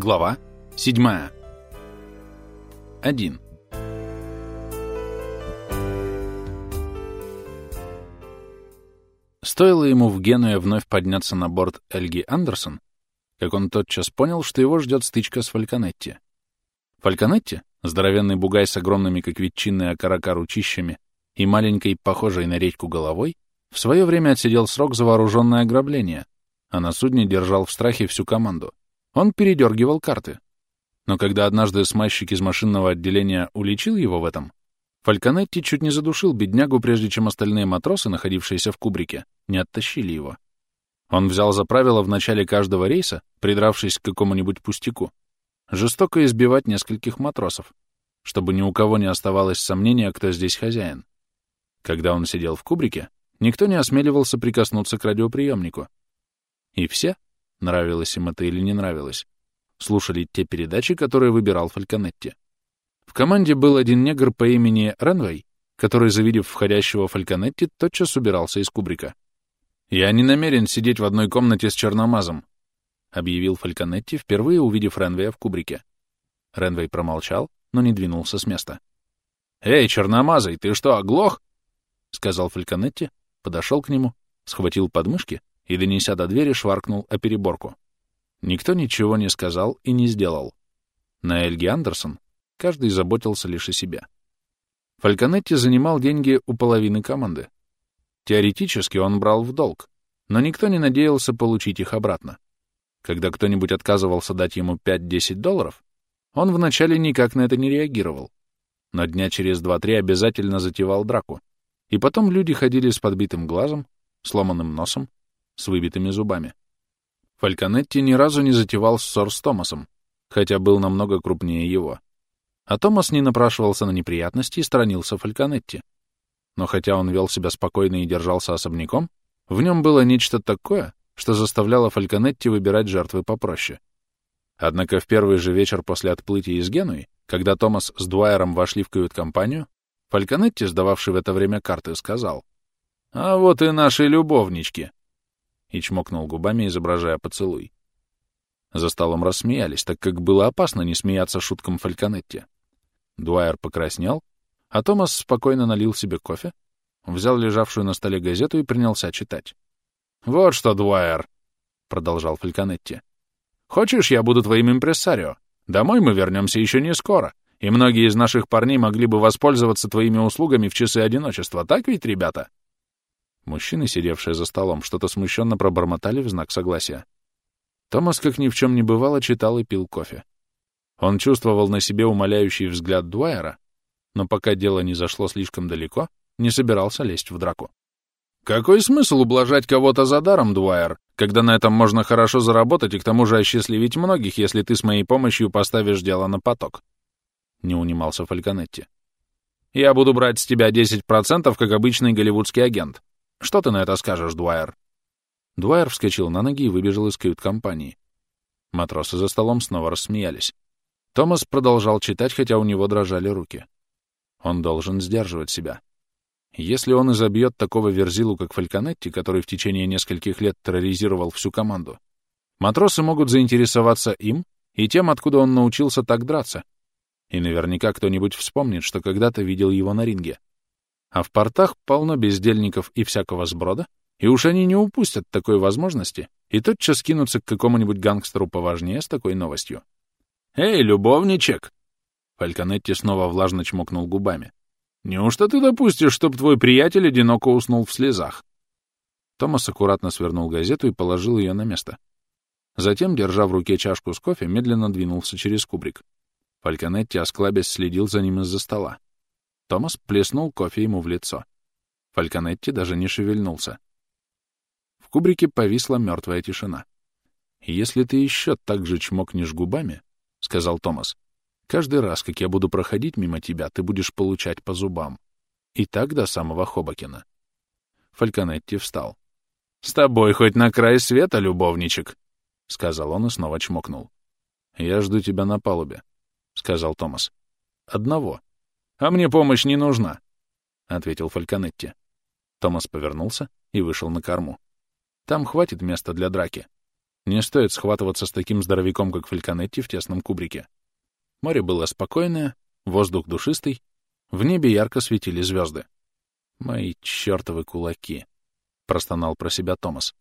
Глава 7. 1. Стоило ему в Генуе вновь подняться на борт Эльги Андерсон, как он тотчас понял, что его ждет стычка с Фальконетти. Фальконетти, здоровенный бугай с огромными, как ветчинные окорока, ручищами и маленькой, похожей на редьку головой, в свое время отсидел срок за вооруженное ограбление, а на судне держал в страхе всю команду. Он передергивал карты. Но когда однажды смазчик из машинного отделения уличил его в этом, Фальконетти чуть не задушил беднягу, прежде чем остальные матросы, находившиеся в кубрике, не оттащили его. Он взял за правило в начале каждого рейса, придравшись к какому-нибудь пустяку, жестоко избивать нескольких матросов, чтобы ни у кого не оставалось сомнения, кто здесь хозяин. Когда он сидел в кубрике, никто не осмеливался прикоснуться к радиоприемнику. И все, нравилось им это или не нравилось, слушали те передачи, которые выбирал Фальконетти. В команде был один негр по имени Ренвей, который, завидев входящего Фальконетти, тотчас убирался из кубрика. «Я не намерен сидеть в одной комнате с черномазом», — объявил Фальконетти, впервые увидев Ренвея в кубрике. Ренвей промолчал, но не двинулся с места. «Эй, черномазый, ты что, оглох?» — сказал Фальконетти, подошел к нему, схватил подмышки и, донеся до двери, шваркнул о переборку. Никто ничего не сказал и не сделал. На Эльги Андерсон каждый заботился лишь о себе. Фальконетти занимал деньги у половины команды. Теоретически он брал в долг, но никто не надеялся получить их обратно. Когда кто-нибудь отказывался дать ему 5-10 долларов, он вначале никак на это не реагировал, но дня через 2-3 обязательно затевал драку, и потом люди ходили с подбитым глазом, сломанным носом, с выбитыми зубами. Фальконетти ни разу не затевал ссор с Томасом, хотя был намного крупнее его. А Томас не напрашивался на неприятности и сторонился Фальконетти. Но хотя он вел себя спокойно и держался особняком, в нем было нечто такое, что заставляло Фальконетти выбирать жертвы попроще. Однако в первый же вечер после отплытия из Генуи, когда Томас с Дуайером вошли в кают-компанию, Фальконетти, сдававший в это время карты, сказал, «А вот и наши любовнички!» И чмокнул губами, изображая поцелуй. За столом рассмеялись, так как было опасно не смеяться шуткам Фальконетти. Дуайер покраснел, а Томас спокойно налил себе кофе, взял лежавшую на столе газету и принялся читать. «Вот что, Дуайер», — продолжал Фальконетти. «Хочешь, я буду твоим импрессарио? Домой мы вернемся еще не скоро, и многие из наших парней могли бы воспользоваться твоими услугами в часы одиночества, так ведь, ребята?» Мужчины, сидевшие за столом, что-то смущенно пробормотали в знак согласия. Томас, как ни в чем не бывало, читал и пил кофе. Он чувствовал на себе умоляющий взгляд Дуайера, но пока дело не зашло слишком далеко, не собирался лезть в драку. «Какой смысл ублажать кого-то за даром, Дуайер, когда на этом можно хорошо заработать и к тому же осчастливить многих, если ты с моей помощью поставишь дело на поток?» Не унимался Фальконетти. «Я буду брать с тебя 10%, как обычный голливудский агент. Что ты на это скажешь, Дуайер?» Дуайер вскочил на ноги и выбежал из кают-компании. Матросы за столом снова рассмеялись. Томас продолжал читать, хотя у него дрожали руки. Он должен сдерживать себя. Если он изобьет такого верзилу, как Фальконетти, который в течение нескольких лет терроризировал всю команду, матросы могут заинтересоваться им и тем, откуда он научился так драться. И наверняка кто-нибудь вспомнит, что когда-то видел его на ринге. А в портах полно бездельников и всякого сброда, и уж они не упустят такой возможности и тотчас кинутся к какому-нибудь гангстеру поважнее с такой новостью. «Эй, любовничек!» Фальконетти снова влажно чмокнул губами. «Неужто ты допустишь, чтоб твой приятель одиноко уснул в слезах?» Томас аккуратно свернул газету и положил ее на место. Затем, держа в руке чашку с кофе, медленно двинулся через кубрик. Фальконетти, осклабясь, следил за ним из-за стола. Томас плеснул кофе ему в лицо. Фальконетти даже не шевельнулся. В кубрике повисла мертвая тишина. «Если ты еще так же чмокнешь губами, — сказал Томас, — каждый раз, как я буду проходить мимо тебя, ты будешь получать по зубам. И так до самого Хобокина». Фальконетти встал. «С тобой хоть на край света, любовничек!» — сказал он и снова чмокнул. «Я жду тебя на палубе», — сказал Томас. «Одного». «А мне помощь не нужна», — ответил Фальконетти. Томас повернулся и вышел на корму. Там хватит места для драки. Не стоит схватываться с таким здоровяком, как Фальконетти, в тесном кубрике. Море было спокойное, воздух душистый, в небе ярко светили звезды. «Мои чертовы кулаки!» — простонал про себя Томас.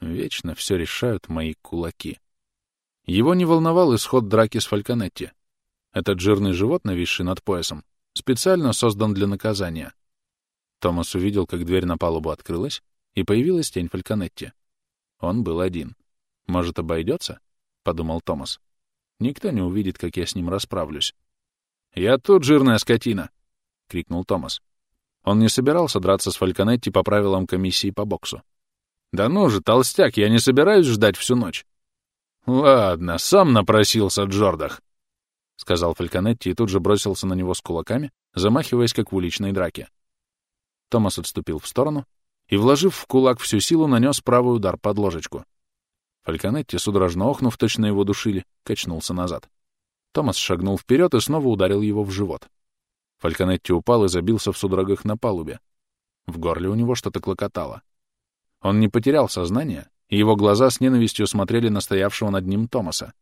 «Вечно все решают мои кулаки». Его не волновал исход драки с Фальконетти. Этот жирный живот, нависший над поясом, специально создан для наказания. Томас увидел, как дверь на палубу открылась, и появилась тень Фальконетти. Он был один. «Может, обойдется?» — подумал Томас. «Никто не увидит, как я с ним расправлюсь». «Я тут, жирная скотина!» — крикнул Томас. Он не собирался драться с Фальконетти по правилам комиссии по боксу. «Да ну же, толстяк, я не собираюсь ждать всю ночь». «Ладно, сам напросился, Джордах», — сказал Фальконетти и тут же бросился на него с кулаками, замахиваясь, как в уличной драке. Томас отступил в сторону и, вложив в кулак всю силу, нанес правый удар под ложечку. Фальконетти, судорожно охнув, точно его душили, качнулся назад. Томас шагнул вперед и снова ударил его в живот. Фальконетти упал и забился в судорогах на палубе. В горле у него что-то клокотало. Он не потерял сознание, и его глаза с ненавистью смотрели на стоявшего над ним Томаса.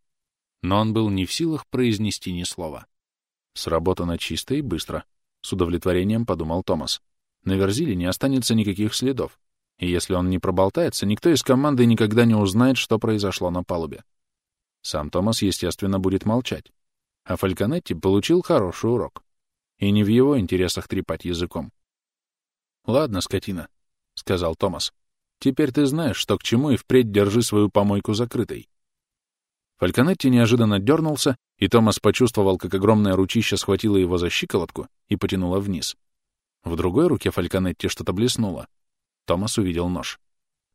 Но он был не в силах произнести ни слова. Сработано чисто и быстро, — с удовлетворением подумал Томас. На Верзиле не останется никаких следов, и если он не проболтается, никто из команды никогда не узнает, что произошло на палубе. Сам Томас, естественно, будет молчать. А Фальконетти получил хороший урок. И не в его интересах трепать языком. «Ладно, скотина», — сказал Томас. «Теперь ты знаешь, что к чему, и впредь держи свою помойку закрытой». Фальконетти неожиданно дернулся, и Томас почувствовал, как огромное ручище схватило его за щиколотку и потянуло вниз. В другой руке Фальконетти что-то блеснуло. Томас увидел нож.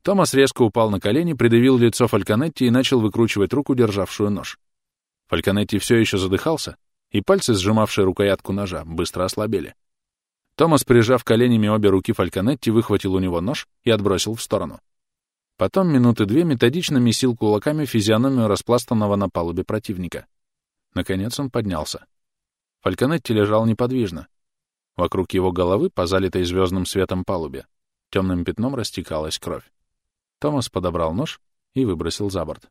Томас резко упал на колени, придавил лицо Фальконетти и начал выкручивать руку, державшую нож. Фальконетти все еще задыхался, и пальцы, сжимавшие рукоятку ножа, быстро ослабели. Томас, прижав коленями обе руки Фальконетти, выхватил у него нож и отбросил в сторону. Потом минуты две методично месил кулаками физиономию распластанного на палубе противника. Наконец он поднялся. Фальконетти лежал неподвижно. Вокруг его головы, по залитой звездным светом палубе, темным пятном растекалась кровь. Томас подобрал нож и выбросил за борт.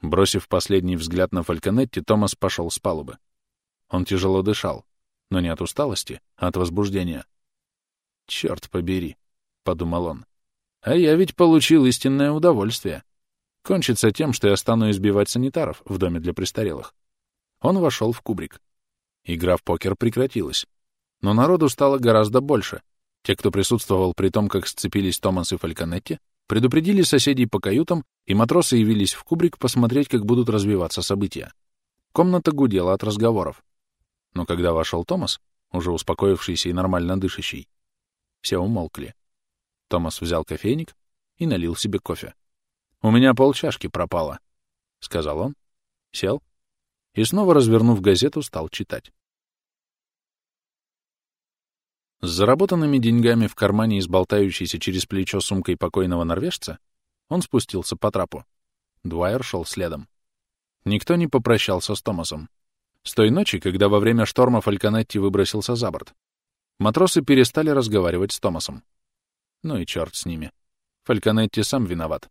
Бросив последний взгляд на Фальконетти, Томас пошел с палубы. Он тяжело дышал, но не от усталости, а от возбуждения. «Черт побери», — подумал он. «А я ведь получил истинное удовольствие. Кончится тем, что я стану избивать санитаров в доме для престарелых». Он вошел в кубрик. Игра в покер прекратилась. Но народу стало гораздо больше. Те, кто присутствовал при том, как сцепились Томас и Фальконетти, предупредили соседей по каютам, и матросы явились в кубрик посмотреть, как будут развиваться события. Комната гудела от разговоров. Но когда вошел Томас, уже успокоившийся и нормально дышащий, все умолкли. Томас взял кофейник и налил себе кофе. «У меня полчашки пропало», — сказал он, сел и, снова развернув газету, стал читать. С заработанными деньгами в кармане и с болтающейся через плечо сумкой покойного норвежца он спустился по трапу. Дуайер шел следом. Никто не попрощался с Томасом. С той ночи, когда во время шторма Фальконетти выбросился за борт, матросы перестали разговаривать с Томасом. Ну и черт с ними. Фальконетти сам виноват.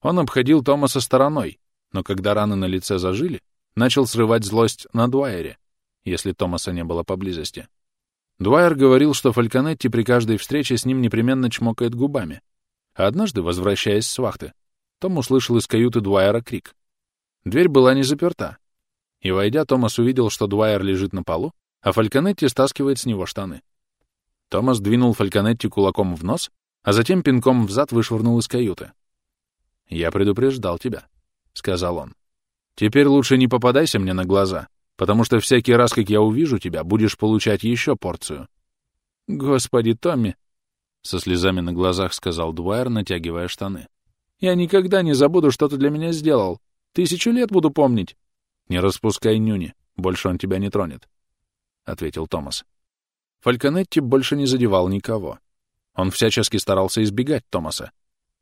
Он обходил Томаса стороной, но когда раны на лице зажили, начал срывать злость на Дуайере, если Томаса не было поблизости. Дуайер говорил, что Фальконетти при каждой встрече с ним непременно чмокает губами. А однажды, возвращаясь с вахты, Том услышал из каюты Дуайера крик. Дверь была не заперта. И, войдя, Томас увидел, что Дуайер лежит на полу, а Фальконетти стаскивает с него штаны. Томас двинул Фальконетти кулаком в нос, а затем пинком взад вышвырнул из каюты. «Я предупреждал тебя», — сказал он. «Теперь лучше не попадайся мне на глаза, потому что всякий раз, как я увижу тебя, будешь получать еще порцию. — Господи, Томми! — со слезами на глазах сказал Дуайер, натягивая штаны. — Я никогда не забуду, что ты для меня сделал. Тысячу лет буду помнить. — Не распускай нюни, больше он тебя не тронет, — ответил Томас. Фальконетти больше не задевал никого. Он всячески старался избегать Томаса,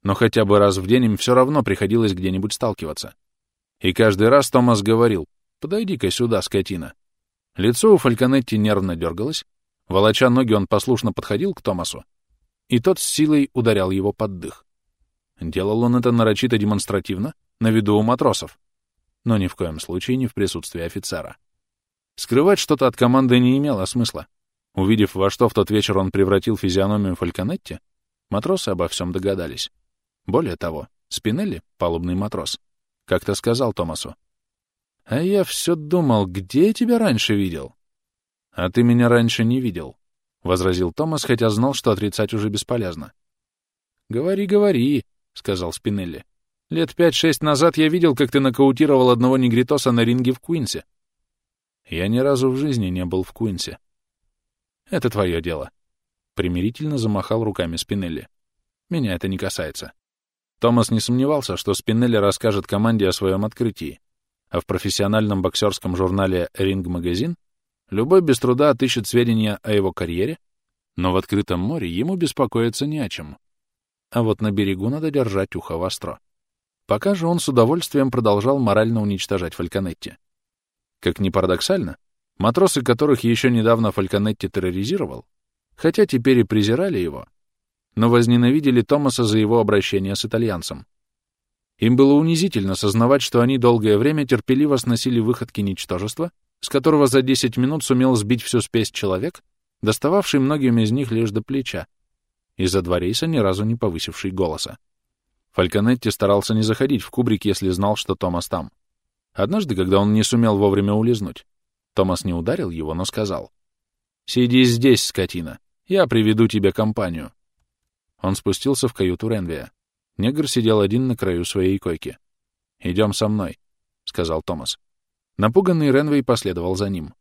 но хотя бы раз в день им все равно приходилось где-нибудь сталкиваться. И каждый раз Томас говорил, Подойди-ка сюда, скотина. Лицо у Фальконетти нервно дергалось. Волоча ноги, он послушно подходил к Томасу, и тот с силой ударял его под дых. Делал он это нарочито демонстративно, на виду у матросов, но ни в коем случае не в присутствии офицера. Скрывать что-то от команды не имело смысла. Увидев, во что в тот вечер он превратил физиономию Фальконетти, матросы обо всем догадались. Более того, Спинелли, палубный матрос, как-то сказал Томасу. «А я все думал, где я тебя раньше видел?» «А ты меня раньше не видел», — возразил Томас, хотя знал, что отрицать уже бесполезно. «Говори, говори», — сказал Спинелли. «Лет пять-шесть назад я видел, как ты нокаутировал одного негритоса на ринге в Куинсе». «Я ни разу в жизни не был в Куинсе». «Это твое дело», — примирительно замахал руками Спинелли. «Меня это не касается». Томас не сомневался, что Спинелли расскажет команде о своем открытии, а в профессиональном боксерском журнале «Ринг-магазин» любой без труда отыщет сведения о его карьере, но в открытом море ему беспокоиться не о чем а вот на берегу надо держать ухо востро. Пока же он с удовольствием продолжал морально уничтожать Фальконетти. Как ни парадоксально, матросы, которых еще недавно Фальконетти терроризировал, хотя теперь и презирали его, но возненавидели Томаса за его обращение с итальянцем. Им было унизительно сознавать, что они долгое время терпеливо сносили выходки ничтожества, с которого за 10 минут сумел сбить всю спесь человек, достававший многим из них лишь до плеча, из-за два рейса ни разу не повысивший голоса. Фальконетти старался не заходить в кубрик, если знал, что Томас там. Однажды, когда он не сумел вовремя улизнуть, Томас не ударил его, но сказал. «Сиди здесь, скотина, я приведу тебе компанию». Он спустился в каюту Ренвия. Негр сидел один на краю своей койки. «Идем со мной», — сказал Томас. Напуганный Ренвей последовал за ним.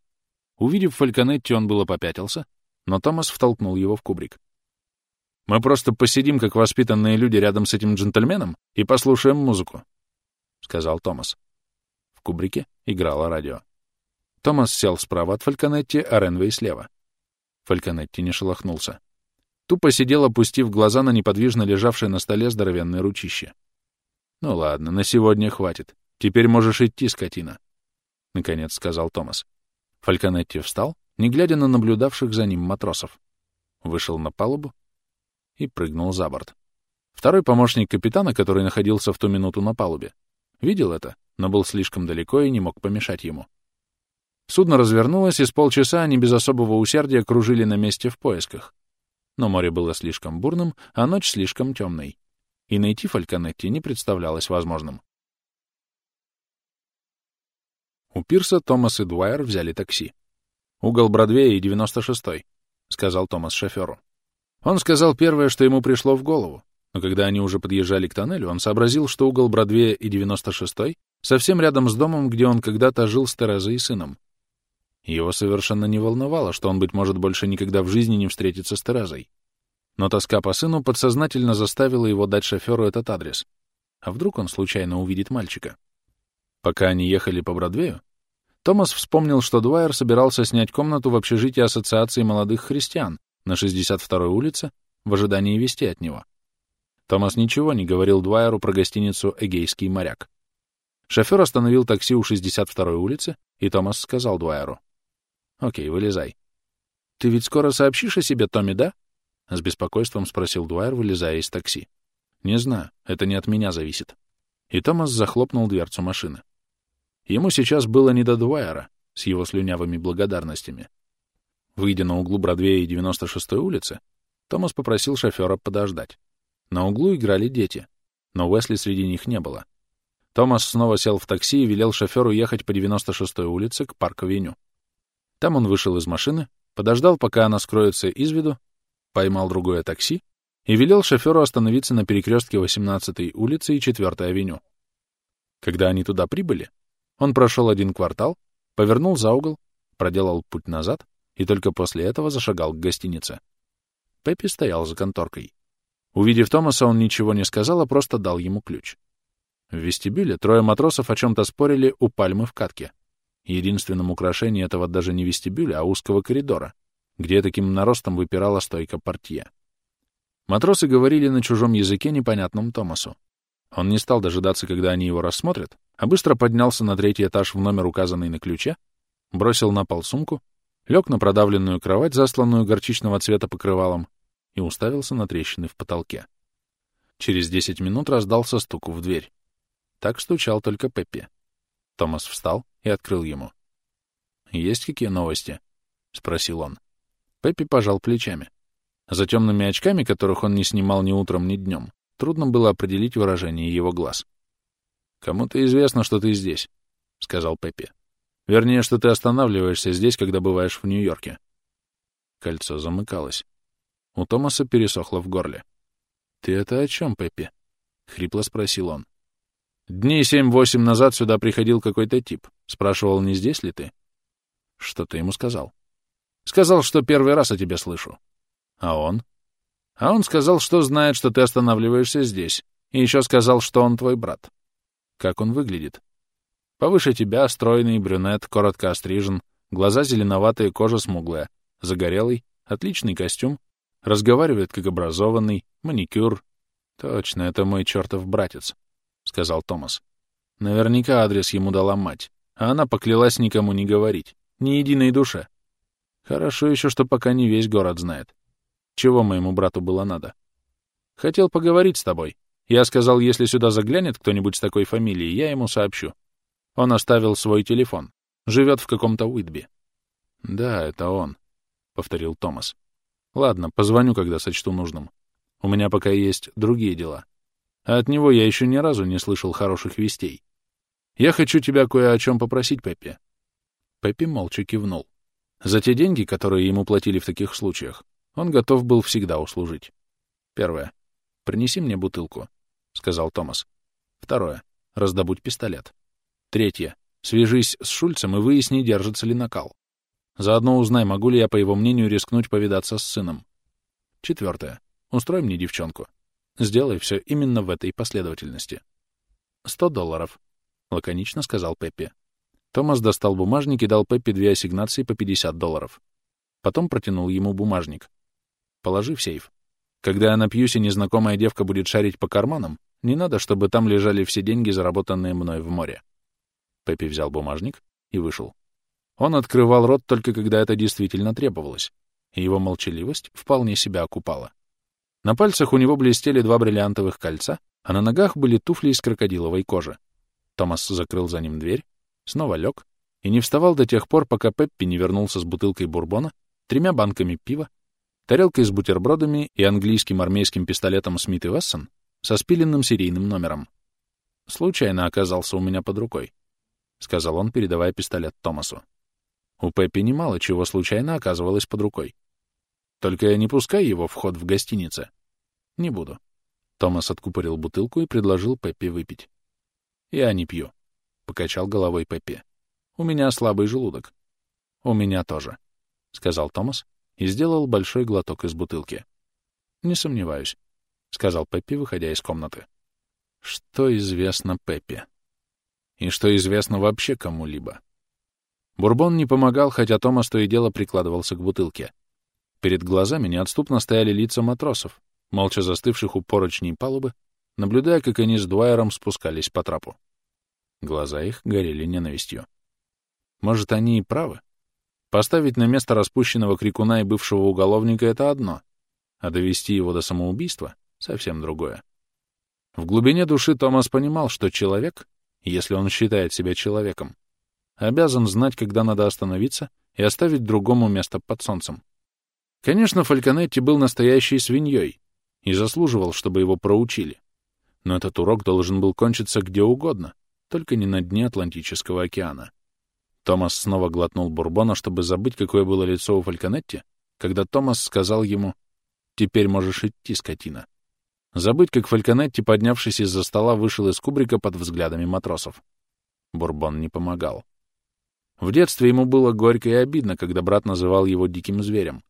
Увидев Фальконетти, он было попятился, но Томас втолкнул его в кубрик. Мы просто посидим, как воспитанные люди, рядом с этим джентльменом и послушаем музыку», — сказал Томас. В кубрике играло радио. Томас сел справа от Фальконетти, а Ренвей слева. Фальконетти не шелохнулся. Тупо сидел, опустив глаза на неподвижно лежавшее на столе здоровенное ручище. «Ну ладно, на сегодня хватит. Теперь можешь идти, скотина», — наконец сказал Томас. Фальконетти встал, не глядя на наблюдавших за ним матросов. Вышел на палубу и прыгнул за борт. Второй помощник капитана, который находился в ту минуту на палубе, видел это, но был слишком далеко и не мог помешать ему. Судно развернулось, и с полчаса они без особого усердия кружили на месте в поисках. Но море было слишком бурным, а ночь слишком темной, и найти Фальконетти не представлялось возможным. У пирса Томас и Дуайер взяли такси. «Угол Бродвея и 96-й», — сказал Томас шоферу. Он сказал первое, что ему пришло в голову, но когда они уже подъезжали к тоннелю, он сообразил, что угол Бродвея и 96-й совсем рядом с домом, где он когда-то жил с Терезой и сыном. Его совершенно не волновало, что он, быть может, больше никогда в жизни не встретится с Терезой. Но тоска по сыну подсознательно заставила его дать шоферу этот адрес. А вдруг он случайно увидит мальчика? Пока они ехали по Бродвею, Томас вспомнил, что Дуайер собирался снять комнату в общежитии Ассоциации молодых христиан, на 62-й улице в ожидании вести от него. Томас ничего не говорил Дуайеру про гостиницу «Эгейский моряк». Шофер остановил такси у 62-й улицы, и Томас сказал Дуайеру. «Окей, вылезай». «Ты ведь скоро сообщишь о себе, Томми, да?» — с беспокойством спросил Дуайер, вылезая из такси. «Не знаю, это не от меня зависит». И Томас захлопнул дверцу машины. Ему сейчас было не до Дуайера с его слюнявыми благодарностями. Выйдя на углу Бродвея и 96-й улицы, Томас попросил шофера подождать. На углу играли дети, но Уэсли среди них не было. Томас снова сел в такси и велел шоферу ехать по 96-й улице к парк-авеню. Там он вышел из машины, подождал, пока она скроется из виду, поймал другое такси и велел шоферу остановиться на перекрестке 18-й улицы и 4-й авеню. Когда они туда прибыли, он прошел один квартал, повернул за угол, проделал путь назад и только после этого зашагал к гостинице. Пеппи стоял за конторкой. Увидев Томаса, он ничего не сказал, а просто дал ему ключ. В вестибюле трое матросов о чем-то спорили у пальмы в катке. Единственным украшением этого даже не вестибюля, а узкого коридора, где таким наростом выпирала стойка портье. Матросы говорили на чужом языке, непонятном Томасу. Он не стал дожидаться, когда они его рассмотрят, а быстро поднялся на третий этаж в номер, указанный на ключе, бросил на пол сумку лег на продавленную кровать, засланную горчичного цвета покрывалом, и уставился на трещины в потолке. Через десять минут раздался стук в дверь. Так стучал только Пеппи. Томас встал и открыл ему. «Есть какие новости?» — спросил он. Пеппи пожал плечами. За темными очками, которых он не снимал ни утром, ни днем, трудно было определить выражение его глаз. «Кому-то известно, что ты здесь», — сказал Пеппи. «Вернее, что ты останавливаешься здесь, когда бываешь в Нью-Йорке». Кольцо замыкалось. У Томаса пересохло в горле. «Ты это о чем, Пеппи?» — хрипло спросил он. «Дней семь-восемь назад сюда приходил какой-то тип. Спрашивал, не здесь ли ты?» «Что ты ему сказал?» «Сказал, что первый раз о тебе слышу». «А он?» «А он сказал, что знает, что ты останавливаешься здесь. И еще сказал, что он твой брат». «Как он выглядит?» «Повыше тебя, стройный, брюнет, коротко острижен, глаза зеленоватые, кожа смуглая, загорелый, отличный костюм, разговаривает как образованный, маникюр». «Точно, это мой чертов братец», — сказал Томас. «Наверняка адрес ему дала мать, а она поклялась никому не говорить, ни единой душе. Хорошо еще, что пока не весь город знает. Чего моему брату было надо? Хотел поговорить с тобой. Я сказал, если сюда заглянет кто-нибудь с такой фамилией, я ему сообщу. Он оставил свой телефон. Живет в каком-то Уитби. Да, это он, — повторил Томас. Ладно, позвоню, когда сочту нужным. У меня пока есть другие дела. А от него я еще ни разу не слышал хороших вестей. Я хочу тебя кое о чем попросить, Пеппи. Пеппи молча кивнул. За те деньги, которые ему платили в таких случаях, он готов был всегда услужить. Первое. «Принеси мне бутылку», — сказал Томас. Второе. «Раздобудь пистолет». Третье. «Свяжись с Шульцем и выясни, держится ли накал. Заодно узнай, могу ли я, по его мнению, рискнуть повидаться с сыном. Четвертое. Устрой мне девчонку. Сделай все именно в этой последовательности. «Сто долларов», — лаконично сказал Пеппи. Томас достал бумажник и дал Пеппи две ассигнации по 50 долларов. Потом протянул ему бумажник. Положи в сейф. Когда я напьюсь, и незнакомая девка будет шарить по карманам, не надо, чтобы там лежали все деньги, заработанные мной в море. Пеппи взял бумажник и вышел. Он открывал рот только когда это действительно требовалось, и его молчаливость вполне себя окупала. На пальцах у него блестели два бриллиантовых кольца, а на ногах были туфли из крокодиловой кожи. Томас закрыл за ним дверь, снова лег и не вставал до тех пор, пока Пеппи не вернулся с бутылкой бурбона, тремя банками пива тарелкой с бутербродами и английским армейским пистолетом Смит и Вессон со спиленным серийным номером. «Случайно оказался у меня под рукой», — сказал он, передавая пистолет Томасу. У Пеппи немало чего случайно оказывалось под рукой. «Только я не пускай его в ход в гостинице». «Не буду». Томас откупорил бутылку и предложил Пеппи выпить. «Я не пью», — покачал головой Пеппи. «У меня слабый желудок». «У меня тоже», — сказал Томас и сделал большой глоток из бутылки. «Не сомневаюсь», — сказал Пеппи, выходя из комнаты. «Что известно Пеппи? И что известно вообще кому-либо?» Бурбон не помогал, хотя Томас то и дело прикладывался к бутылке. Перед глазами неотступно стояли лица матросов, молча застывших у поручней палубы, наблюдая, как они с Дуайером спускались по трапу. Глаза их горели ненавистью. Может, они и правы? Поставить на место распущенного крикуна и бывшего уголовника — это одно, а довести его до самоубийства — совсем другое. В глубине души Томас понимал, что человек, если он считает себя человеком, обязан знать, когда надо остановиться и оставить другому место под солнцем. Конечно, Фальконетти был настоящей свиньей и заслуживал, чтобы его проучили. Но этот урок должен был кончиться где угодно, только не на дне Атлантического океана. Томас снова глотнул бурбона, чтобы забыть, какое было лицо у Фальконетти, когда Томас сказал ему «Теперь можешь идти, скотина». Забыть, как Фальконетти, поднявшись из-за стола, вышел из кубрика под взглядами матросов. Бурбон не помогал. В детстве ему было горько и обидно, когда брат называл его диким зверем.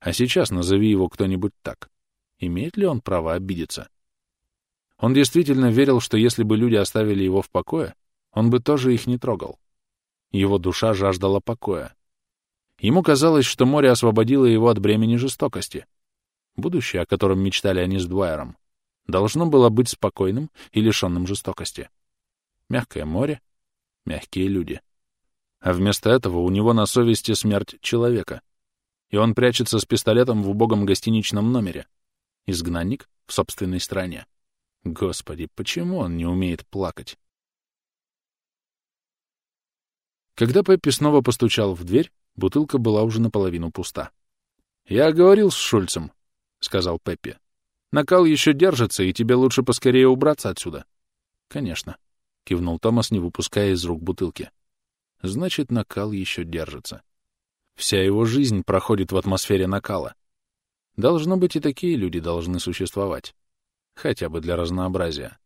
А сейчас назови его кто-нибудь так. Имеет ли он право обидеться? Он действительно верил, что если бы люди оставили его в покое, он бы тоже их не трогал. Его душа жаждала покоя. Ему казалось, что море освободило его от бремени жестокости. Будущее, о котором мечтали они с Дуайером, должно было быть спокойным и лишенным жестокости. Мягкое море, мягкие люди. А вместо этого у него на совести смерть человека. И он прячется с пистолетом в убогом гостиничном номере. Изгнанник в собственной стране. Господи, почему он не умеет плакать? Когда Пеппи снова постучал в дверь, бутылка была уже наполовину пуста. «Я говорил с Шульцем», — сказал Пеппи. «Накал еще держится, и тебе лучше поскорее убраться отсюда». «Конечно», — кивнул Томас, не выпуская из рук бутылки. «Значит, накал еще держится. Вся его жизнь проходит в атмосфере накала. Должно быть, и такие люди должны существовать. Хотя бы для разнообразия.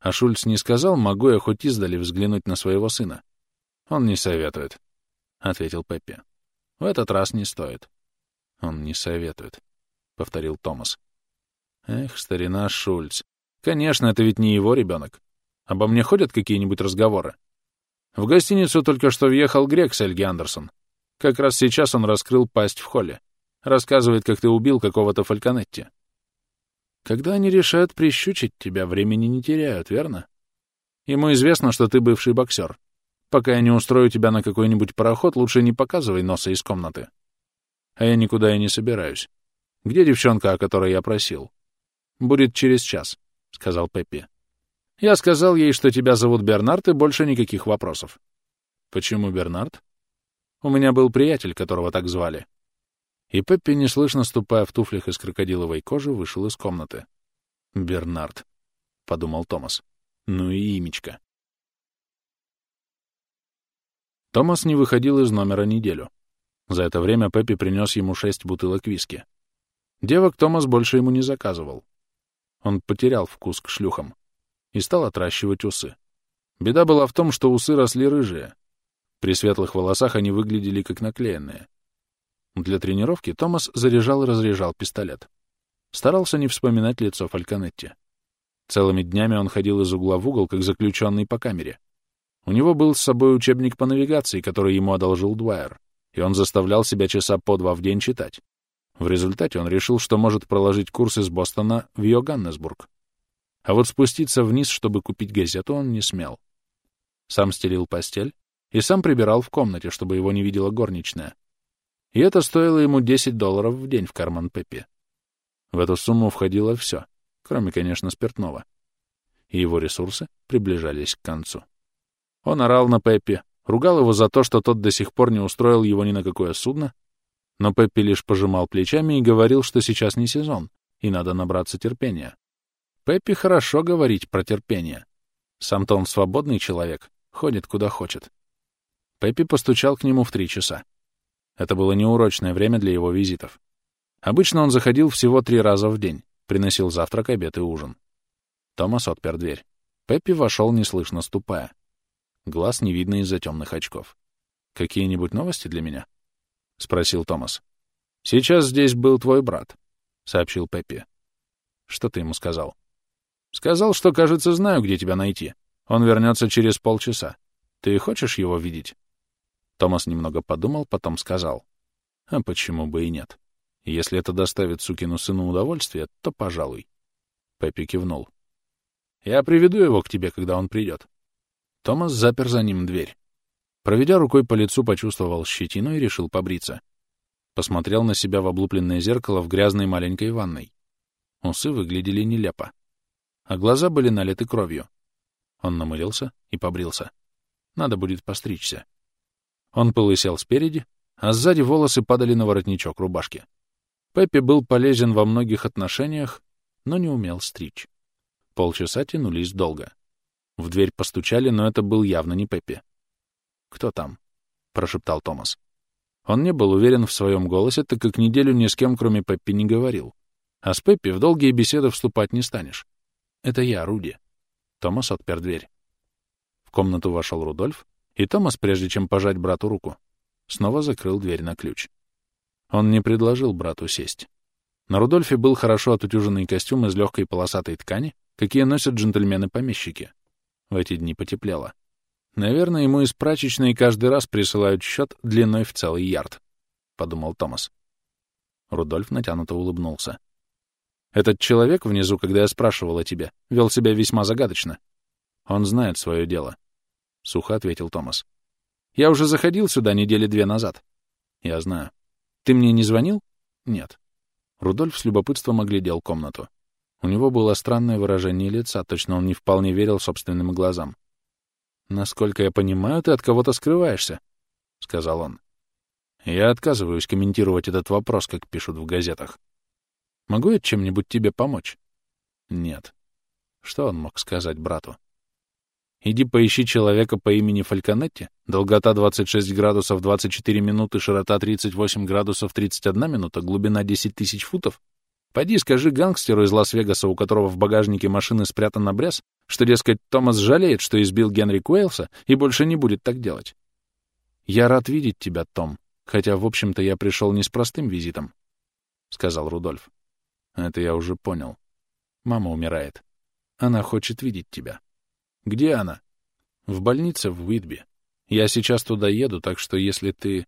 А Шульц не сказал, могу я хоть издали взглянуть на своего сына. Он не советует, — ответил Пеппи. В этот раз не стоит. Он не советует, — повторил Томас. Эх, старина Шульц. Конечно, это ведь не его ребенок. Обо мне ходят какие-нибудь разговоры? В гостиницу только что въехал грек с Андерсон. Как раз сейчас он раскрыл пасть в холле. Рассказывает, как ты убил какого-то фальконетти. Когда они решают прищучить тебя, времени не теряют, верно? Ему известно, что ты бывший боксер. Пока я не устрою тебя на какой-нибудь пароход, лучше не показывай носа из комнаты. А я никуда и не собираюсь. Где девчонка, о которой я просил? Будет через час, — сказал Пеппи. Я сказал ей, что тебя зовут Бернард, и больше никаких вопросов. Почему Бернард? У меня был приятель, которого так звали. И Пеппи, неслышно ступая в туфлях из крокодиловой кожи, вышел из комнаты. «Бернард», — подумал Томас. «Ну и имечко». Томас не выходил из номера неделю. За это время Пеппи принес ему шесть бутылок виски. Девок Томас больше ему не заказывал. Он потерял вкус к шлюхам и стал отращивать усы. Беда была в том, что усы росли рыжие. При светлых волосах они выглядели как наклеенные. Для тренировки Томас заряжал и разряжал пистолет. Старался не вспоминать лицо Фальконетти. Целыми днями он ходил из угла в угол, как заключенный по камере. У него был с собой учебник по навигации, который ему одолжил Дуайер, и он заставлял себя часа по два в день читать. В результате он решил, что может проложить курс из Бостона в Йоганнесбург. А вот спуститься вниз, чтобы купить газету, он не смел. Сам стелил постель и сам прибирал в комнате, чтобы его не видела горничная. И это стоило ему 10 долларов в день в карман Пеппи. В эту сумму входило все, кроме, конечно, спиртного. И его ресурсы приближались к концу. Он орал на Пеппи, ругал его за то, что тот до сих пор не устроил его ни на какое судно, но Пеппи лишь пожимал плечами и говорил, что сейчас не сезон, и надо набраться терпения. Пеппи хорошо говорить про терпение. Сам-то он свободный человек, ходит куда хочет. Пеппи постучал к нему в три часа. Это было неурочное время для его визитов. Обычно он заходил всего три раза в день, приносил завтрак, обед и ужин. Томас отпер дверь. Пеппи вошел, неслышно ступая. Глаз не видно из-за темных очков. «Какие-нибудь новости для меня?» — спросил Томас. «Сейчас здесь был твой брат», — сообщил Пеппи. «Что ты ему сказал?» «Сказал, что, кажется, знаю, где тебя найти. Он вернется через полчаса. Ты хочешь его видеть?» Томас немного подумал, потом сказал. А почему бы и нет? Если это доставит сукину сыну удовольствие, то пожалуй. Пеппи кивнул. Я приведу его к тебе, когда он придет. Томас запер за ним дверь. Проведя рукой по лицу, почувствовал щетину и решил побриться. Посмотрел на себя в облупленное зеркало в грязной маленькой ванной. Усы выглядели нелепо. А глаза были налиты кровью. Он намылился и побрился. Надо будет постричься. Он полысел спереди, а сзади волосы падали на воротничок рубашки. Пеппи был полезен во многих отношениях, но не умел стричь. Полчаса тянулись долго. В дверь постучали, но это был явно не Пеппи. «Кто там?» — прошептал Томас. Он не был уверен в своем голосе, так как неделю ни с кем, кроме Пеппи, не говорил. А с Пеппи в долгие беседы вступать не станешь. «Это я, Руди». Томас отпер дверь. В комнату вошел Рудольф, и Томас, прежде чем пожать брату руку, снова закрыл дверь на ключ. Он не предложил брату сесть. На Рудольфе был хорошо отутюженный костюм из легкой полосатой ткани, какие носят джентльмены-помещики. В эти дни потеплело. Наверное, ему из прачечной каждый раз присылают счет длиной в целый ярд, — подумал Томас. Рудольф натянуто улыбнулся. «Этот человек внизу, когда я спрашивал о тебе, вел себя весьма загадочно. Он знает свое дело. — сухо ответил Томас. «Я уже заходил сюда недели две назад». «Я знаю. Ты мне не звонил?» «Нет». Рудольф с любопытством оглядел комнату. У него было странное выражение лица, точно он не вполне верил собственным глазам. «Насколько я понимаю, ты от кого-то скрываешься», — сказал он. «Я отказываюсь комментировать этот вопрос, как пишут в газетах. Могу я чем-нибудь тебе помочь?» «Нет». Что он мог сказать брату? «Иди поищи человека по имени Фальконетти, долгота 26 градусов 24 минуты, широта 38 градусов 31 минута, глубина 10 тысяч футов, Пойди скажи гангстеру из Лас-Вегаса, у которого в багажнике машины спрятан обрез, что, дескать, Томас жалеет, что избил Генри Куэйлса и больше не будет так делать. «Я рад видеть тебя, Том, хотя, в общем-то, я пришел не с простым визитом», — сказал Рудольф. «Это я уже понял. Мама умирает. Она хочет видеть тебя». «Где она?» «В больнице в Уитби. Я сейчас туда еду, так что если ты...»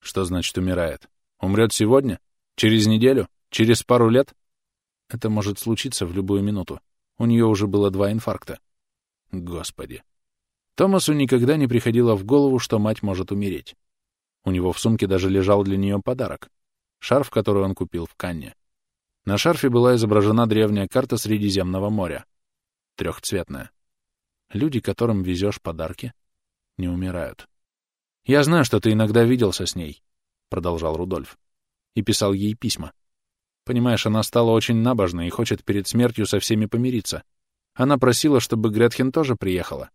«Что значит умирает? Умрет сегодня? Через неделю?» Через пару лет? Это может случиться в любую минуту. У нее уже было два инфаркта. Господи. Томасу никогда не приходило в голову, что мать может умереть. У него в сумке даже лежал для нее подарок — шарф, который он купил в Канне. На шарфе была изображена древняя карта Средиземного моря. Трехцветная. Люди, которым везешь подарки, не умирают. «Я знаю, что ты иногда виделся с ней», — продолжал Рудольф, — и писал ей письма. Понимаешь, она стала очень набожной и хочет перед смертью со всеми помириться. Она просила, чтобы Гретхен тоже приехала.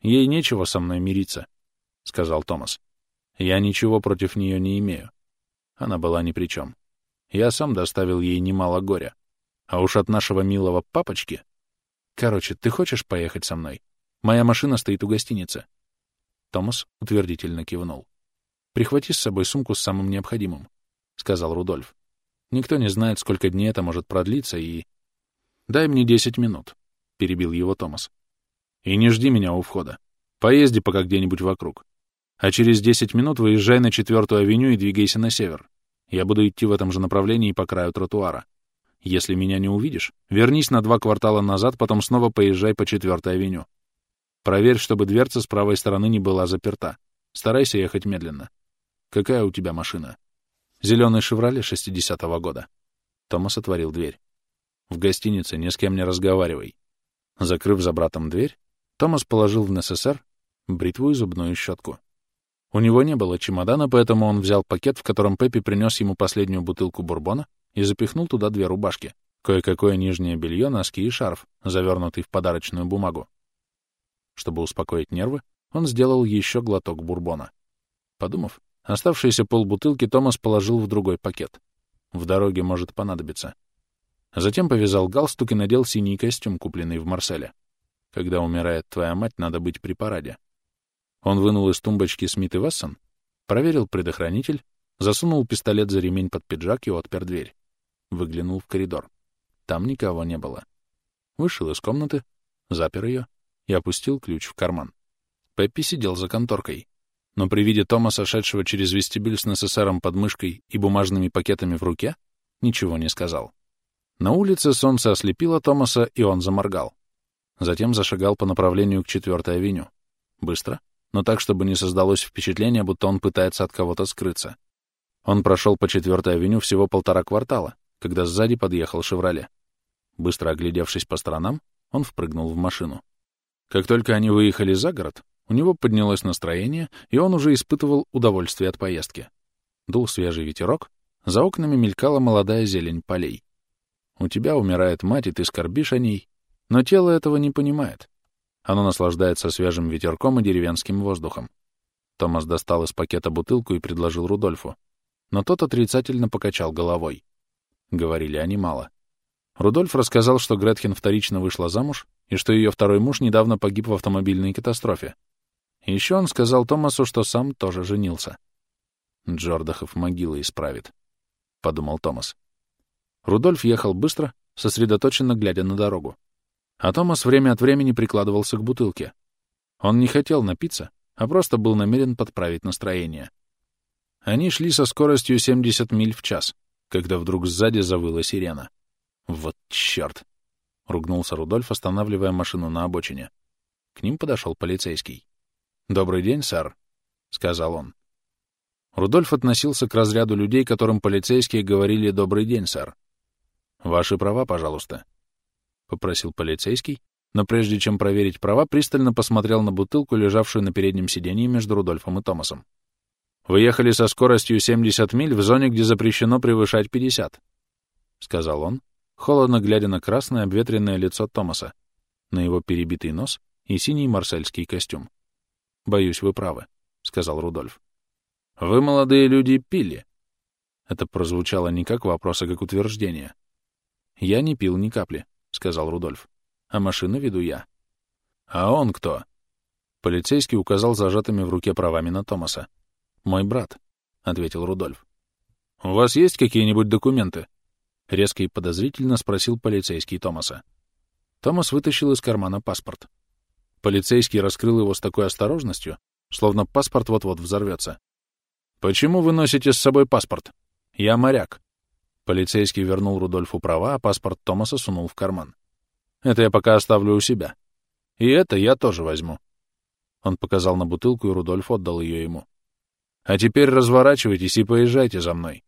Ей нечего со мной мириться, — сказал Томас. Я ничего против нее не имею. Она была ни при чем. Я сам доставил ей немало горя. А уж от нашего милого папочки... Короче, ты хочешь поехать со мной? Моя машина стоит у гостиницы. Томас утвердительно кивнул. «Прихвати с собой сумку с самым необходимым», — сказал Рудольф. Никто не знает, сколько дней это может продлиться, и... «Дай мне десять минут», — перебил его Томас. «И не жди меня у входа. Поезди пока где-нибудь вокруг. А через десять минут выезжай на четвертую авеню и двигайся на север. Я буду идти в этом же направлении по краю тротуара. Если меня не увидишь, вернись на два квартала назад, потом снова поезжай по четвертой авеню. Проверь, чтобы дверца с правой стороны не была заперта. Старайся ехать медленно. Какая у тебя машина?» Зеленый «Шевроле» 60-го года. Томас отворил дверь. В гостинице ни с кем не разговаривай. Закрыв за братом дверь, Томас положил в НССР бритву и зубную щетку. У него не было чемодана, поэтому он взял пакет, в котором Пеппи принес ему последнюю бутылку бурбона и запихнул туда две рубашки, кое-какое нижнее белье, носки и шарф, завернутый в подарочную бумагу. Чтобы успокоить нервы, он сделал еще глоток бурбона. Подумав, Оставшиеся полбутылки Томас положил в другой пакет. В дороге может понадобиться. Затем повязал галстук и надел синий костюм, купленный в Марселе. Когда умирает твоя мать, надо быть при параде. Он вынул из тумбочки Смит и Вессон, проверил предохранитель, засунул пистолет за ремень под пиджак и отпер дверь. Выглянул в коридор. Там никого не было. Вышел из комнаты, запер ее и опустил ключ в карман. Пеппи сидел за конторкой но при виде Томаса, шедшего через вестибюль с НССРом под мышкой и бумажными пакетами в руке, ничего не сказал. На улице солнце ослепило Томаса, и он заморгал. Затем зашагал по направлению к четвертой авеню. Быстро, но так, чтобы не создалось впечатление, будто он пытается от кого-то скрыться. Он прошел по четвертой авеню всего полтора квартала, когда сзади подъехал «Шевроле». Быстро оглядевшись по сторонам, он впрыгнул в машину. Как только они выехали за город, у него поднялось настроение, и он уже испытывал удовольствие от поездки. Дул свежий ветерок, за окнами мелькала молодая зелень полей. У тебя умирает мать, и ты скорбишь о ней, но тело этого не понимает. Оно наслаждается свежим ветерком и деревенским воздухом. Томас достал из пакета бутылку и предложил Рудольфу, но тот отрицательно покачал головой. Говорили они мало. Рудольф рассказал, что Гретхен вторично вышла замуж и что ее второй муж недавно погиб в автомобильной катастрофе, еще он сказал Томасу, что сам тоже женился. Джордахов могилы исправит, — подумал Томас. Рудольф ехал быстро, сосредоточенно глядя на дорогу. А Томас время от времени прикладывался к бутылке. Он не хотел напиться, а просто был намерен подправить настроение. Они шли со скоростью 70 миль в час, когда вдруг сзади завыла сирена. «Вот черт!» — ругнулся Рудольф, останавливая машину на обочине. К ним подошел полицейский. «Добрый день, сэр», — сказал он. Рудольф относился к разряду людей, которым полицейские говорили «добрый день, сэр». «Ваши права, пожалуйста», — попросил полицейский, но прежде чем проверить права, пристально посмотрел на бутылку, лежавшую на переднем сиденье между Рудольфом и Томасом. «Вы ехали со скоростью 70 миль в зоне, где запрещено превышать 50», — сказал он, холодно глядя на красное обветренное лицо Томаса, на его перебитый нос и синий марсельский костюм. «Боюсь, вы правы», — сказал Рудольф. «Вы, молодые люди, пили». Это прозвучало не как вопрос, а как утверждение. «Я не пил ни капли», — сказал Рудольф. «А машину веду я». «А он кто?» Полицейский указал зажатыми в руке правами на Томаса. «Мой брат», — ответил Рудольф. «У вас есть какие-нибудь документы?» — резко и подозрительно спросил полицейский Томаса. Томас вытащил из кармана паспорт. Полицейский раскрыл его с такой осторожностью, словно паспорт вот-вот взорвется. «Почему вы носите с собой паспорт? Я моряк». Полицейский вернул Рудольфу права, а паспорт Томаса сунул в карман. «Это я пока оставлю у себя. И это я тоже возьму». Он показал на бутылку, и Рудольф отдал ее ему. «А теперь разворачивайтесь и поезжайте за мной».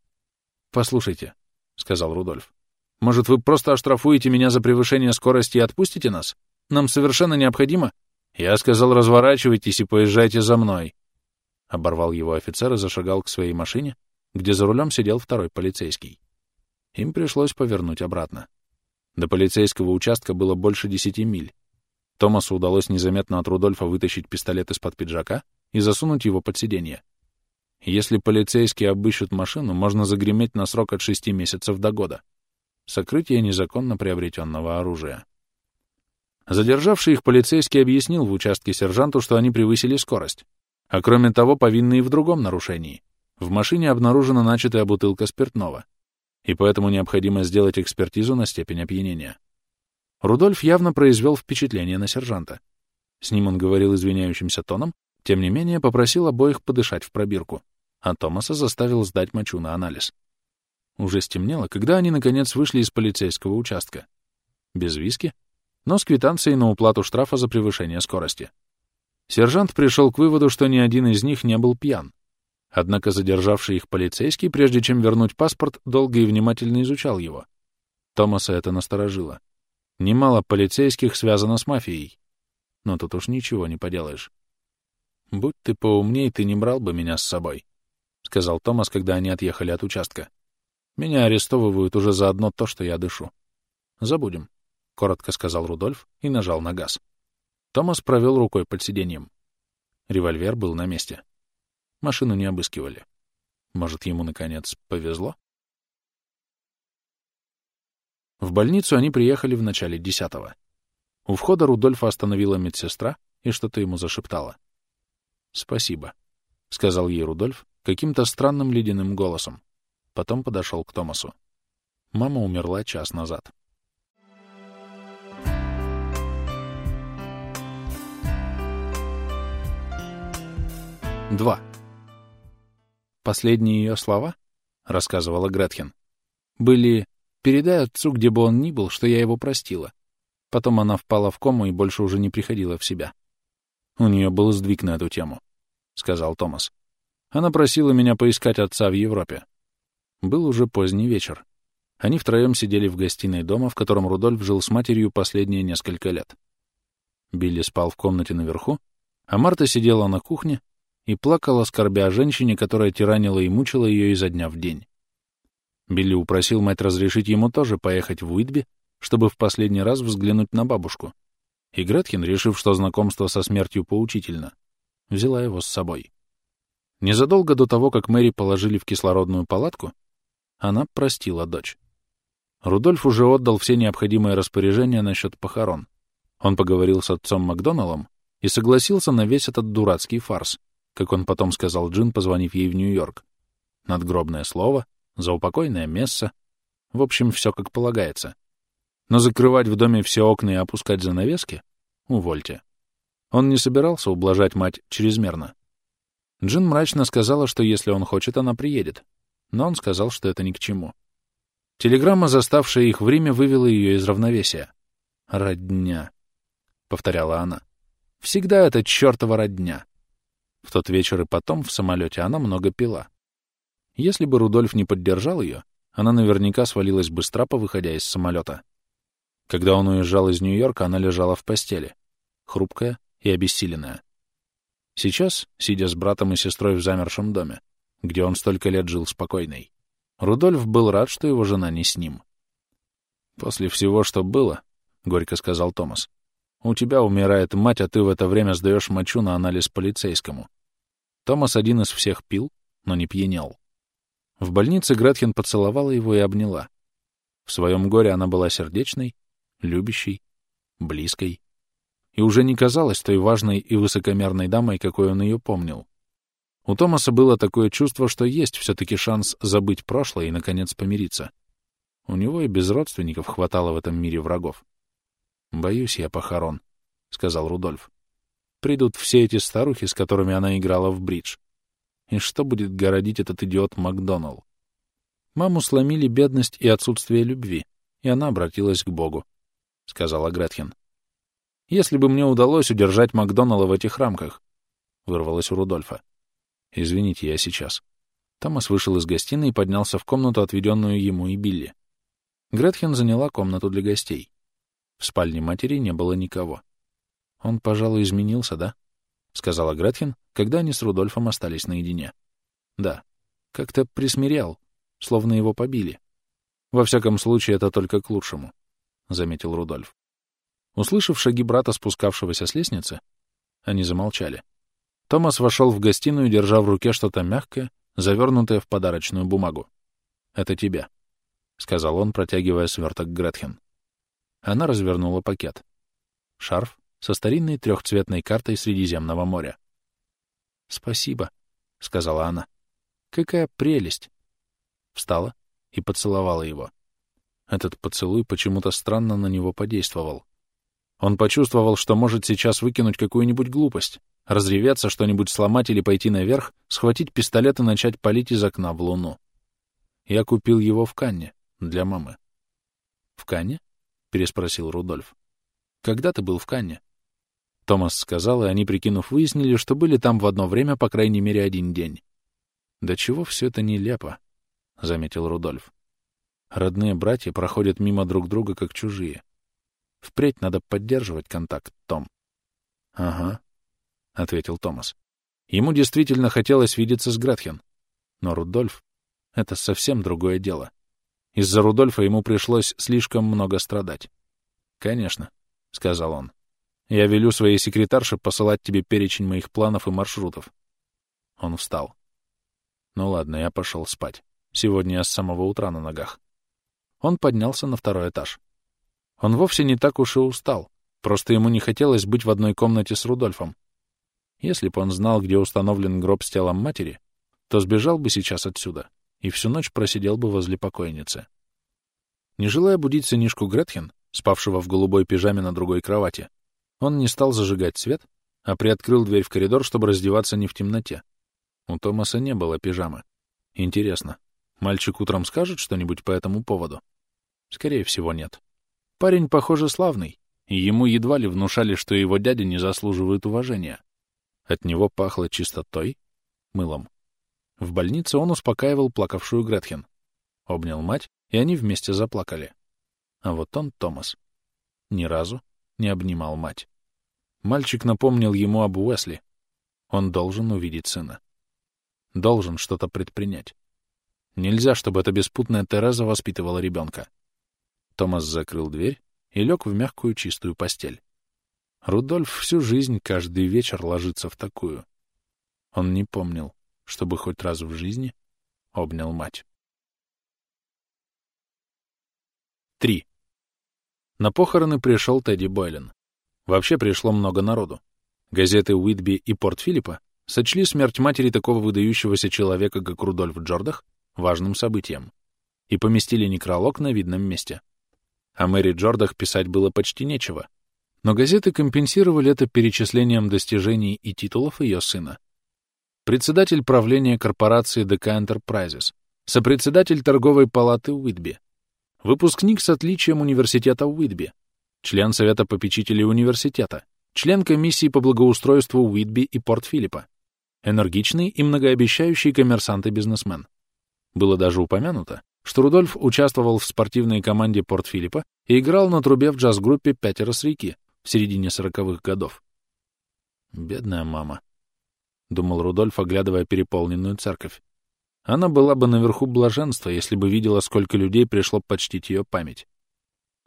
«Послушайте», — сказал Рудольф, — «может, вы просто оштрафуете меня за превышение скорости и отпустите нас? Нам совершенно необходимо...» «Я сказал, разворачивайтесь и поезжайте за мной», Оборвал его офицер и зашагал к своей машине, где за рулем сидел второй полицейский. Им пришлось повернуть обратно. До полицейского участка было больше десяти миль. Томасу удалось незаметно от Рудольфа вытащить пистолет из-под пиджака и засунуть его под сиденье. Если полицейские обыщут машину, можно загреметь на срок от шести месяцев до года. Сокрытие незаконно приобретенного оружия. Задержавший их полицейский объяснил в участке сержанту, что они превысили скорость, а кроме того, повинны и в другом нарушении. В машине обнаружена начатая бутылка спиртного, и поэтому необходимо сделать экспертизу на степень опьянения. Рудольф явно произвел впечатление на сержанта. С ним он говорил извиняющимся тоном, тем не менее попросил обоих подышать в пробирку, а Томаса заставил сдать мочу на анализ. Уже стемнело, когда они, наконец, вышли из полицейского участка. Без виски, но с квитанцией на уплату штрафа за превышение скорости. Сержант пришел к выводу, что ни один из них не был пьян. Однако задержавший их полицейский, прежде чем вернуть паспорт, долго и внимательно изучал его. Томаса это насторожило. Немало полицейских связано с мафией. Но тут уж ничего не поделаешь. «Будь ты поумней, ты не брал бы меня с собой», — сказал Томас, когда они отъехали от участка. «Меня арестовывают уже за одно то, что я дышу». «Забудем», — коротко сказал Рудольф и нажал на газ. Томас провел рукой под сиденьем. Револьвер был на месте. Машину не обыскивали. Может, ему, наконец, повезло? В больницу они приехали в начале десятого. У входа Рудольфа остановила медсестра и что-то ему зашептала. «Спасибо», — сказал ей Рудольф каким-то странным ледяным голосом. Потом подошел к Томасу. Мама умерла час назад. 2. Последние ее слова, — рассказывала Гретхен, — были «передай отцу, где бы он ни был, что я его простила». Потом она впала в кому и больше уже не приходила в себя. У нее был сдвиг на эту тему, — сказал Томас. Она просила меня поискать отца в Европе. Был уже поздний вечер. Они втроем сидели в гостиной дома, в котором Рудольф жил с матерью последние несколько лет. Билли спал в комнате наверху, а Марта сидела на кухне и плакала, скорбя о женщине, которая тиранила и мучила ее изо дня в день. Билли упросил мать разрешить ему тоже поехать в Уитби, чтобы в последний раз взглянуть на бабушку. И Гретхен, решив, что знакомство со смертью поучительно, взяла его с собой. Незадолго до того, как Мэри положили в кислородную палатку, она простила дочь. Рудольф уже отдал все необходимые распоряжения насчет похорон. Он поговорил с отцом Макдоналлом и согласился на весь этот дурацкий фарс, как он потом сказал Джин, позвонив ей в Нью-Йорк. Надгробное слово, заупокойное место. В общем, все как полагается. Но закрывать в доме все окна и опускать занавески — увольте. Он не собирался ублажать мать чрезмерно. Джин мрачно сказала, что если он хочет, она приедет. Но он сказал, что это ни к чему. Телеграмма, заставшая их в Риме, вывела ее из равновесия. «Родня», — повторяла она. «Всегда это чертова родня». В тот вечер и потом в самолете она много пила. Если бы Рудольф не поддержал ее, она наверняка свалилась бы с трапа, выходя из самолета. Когда он уезжал из Нью-Йорка, она лежала в постели, хрупкая и обессиленная. Сейчас, сидя с братом и сестрой в замершем доме, где он столько лет жил спокойной, Рудольф был рад, что его жена не с ним. «После всего, что было, — горько сказал Томас, — у тебя умирает мать, а ты в это время сдаешь мочу на анализ полицейскому. Томас один из всех пил, но не пьянел. В больнице Гретхен поцеловала его и обняла. В своем горе она была сердечной, любящей, близкой и уже не казалась той важной и высокомерной дамой, какой он ее помнил. У Томаса было такое чувство, что есть все-таки шанс забыть прошлое и, наконец, помириться. У него и без родственников хватало в этом мире врагов. «Боюсь я похорон», — сказал Рудольф. «Придут все эти старухи, с которыми она играла в бридж. И что будет городить этот идиот Макдоналл? Маму сломили бедность и отсутствие любви, и она обратилась к Богу, — сказала Гретхен. «Если бы мне удалось удержать Макдоналла в этих рамках», — вырвалось у Рудольфа. «Извините, я сейчас». Томас вышел из гостиной и поднялся в комнату, отведенную ему и Билли. Гретхен заняла комнату для гостей. В спальне матери не было никого. «Он, пожалуй, изменился, да?» — сказала Гретхен, когда они с Рудольфом остались наедине. «Да. Как-то присмирял, словно его побили. Во всяком случае, это только к лучшему», — заметил Рудольф. Услышав шаги брата, спускавшегося с лестницы, они замолчали. Томас вошел в гостиную, держа в руке что-то мягкое, завернутое в подарочную бумагу. «Это тебе», — сказал он, протягивая сверток Гретхен. Она развернула пакет. Шарф со старинной трехцветной картой Средиземного моря. «Спасибо», — сказала она. «Какая прелесть!» Встала и поцеловала его. Этот поцелуй почему-то странно на него подействовал. Он почувствовал, что может сейчас выкинуть какую-нибудь глупость, разреветься, что-нибудь сломать или пойти наверх, схватить пистолет и начать палить из окна в луну. Я купил его в Канне для мамы. — В Канне? — переспросил Рудольф. — Когда ты был в Канне? Томас сказал, и они, прикинув, выяснили, что были там в одно время, по крайней мере, один день. «Да чего все это нелепо», — заметил Рудольф. «Родные братья проходят мимо друг друга, как чужие. Впредь надо поддерживать контакт, Том». «Ага», — ответил Томас. Ему действительно хотелось видеться с Гретхен. Но Рудольф — это совсем другое дело. Из-за Рудольфа ему пришлось слишком много страдать. «Конечно», — сказал он. Я велю своей секретарше посылать тебе перечень моих планов и маршрутов. Он встал. Ну ладно, я пошел спать. Сегодня я с самого утра на ногах. Он поднялся на второй этаж. Он вовсе не так уж и устал. Просто ему не хотелось быть в одной комнате с Рудольфом. Если бы он знал, где установлен гроб с телом матери, то сбежал бы сейчас отсюда и всю ночь просидел бы возле покойницы. Не желая будить сынишку Гретхен, спавшего в голубой пижаме на другой кровати, он не стал зажигать свет, а приоткрыл дверь в коридор, чтобы раздеваться не в темноте. У Томаса не было пижамы. Интересно, мальчик утром скажет что-нибудь по этому поводу? Скорее всего, нет. Парень, похоже, славный, и ему едва ли внушали, что его дядя не заслуживает уважения. От него пахло чистотой, мылом. В больнице он успокаивал плакавшую Гретхен. Обнял мать, и они вместе заплакали. А вот он, Томас, ни разу не обнимал мать. Мальчик напомнил ему об Уэсли. Он должен увидеть сына. Должен что-то предпринять. Нельзя, чтобы эта беспутная Тереза воспитывала ребенка. Томас закрыл дверь и лег в мягкую чистую постель. Рудольф всю жизнь каждый вечер ложится в такую. Он не помнил, чтобы хоть раз в жизни обнял мать. 3. На похороны пришел Тедди Бойлен. Вообще пришло много народу. Газеты Уитби и Порт Филиппа сочли смерть матери такого выдающегося человека, как Рудольф Джордах, важным событием и поместили некролог на видном месте. О Мэри Джордах писать было почти нечего, но газеты компенсировали это перечислением достижений и титулов ее сына. Председатель правления корпорации DK Enterprises, сопредседатель торговой палаты Уитби, Выпускник с отличием университета Уитби, член Совета попечителей университета, член комиссии по благоустройству Уитби и Порт-Филиппа, энергичный и многообещающий коммерсант и бизнесмен. Было даже упомянуто, что Рудольф участвовал в спортивной команде Порт-Филиппа и играл на трубе в джаз-группе «Пятеро с реки» в середине сороковых годов. «Бедная мама», — думал Рудольф, оглядывая переполненную церковь. Она была бы наверху блаженства, если бы видела, сколько людей пришло почтить ее память.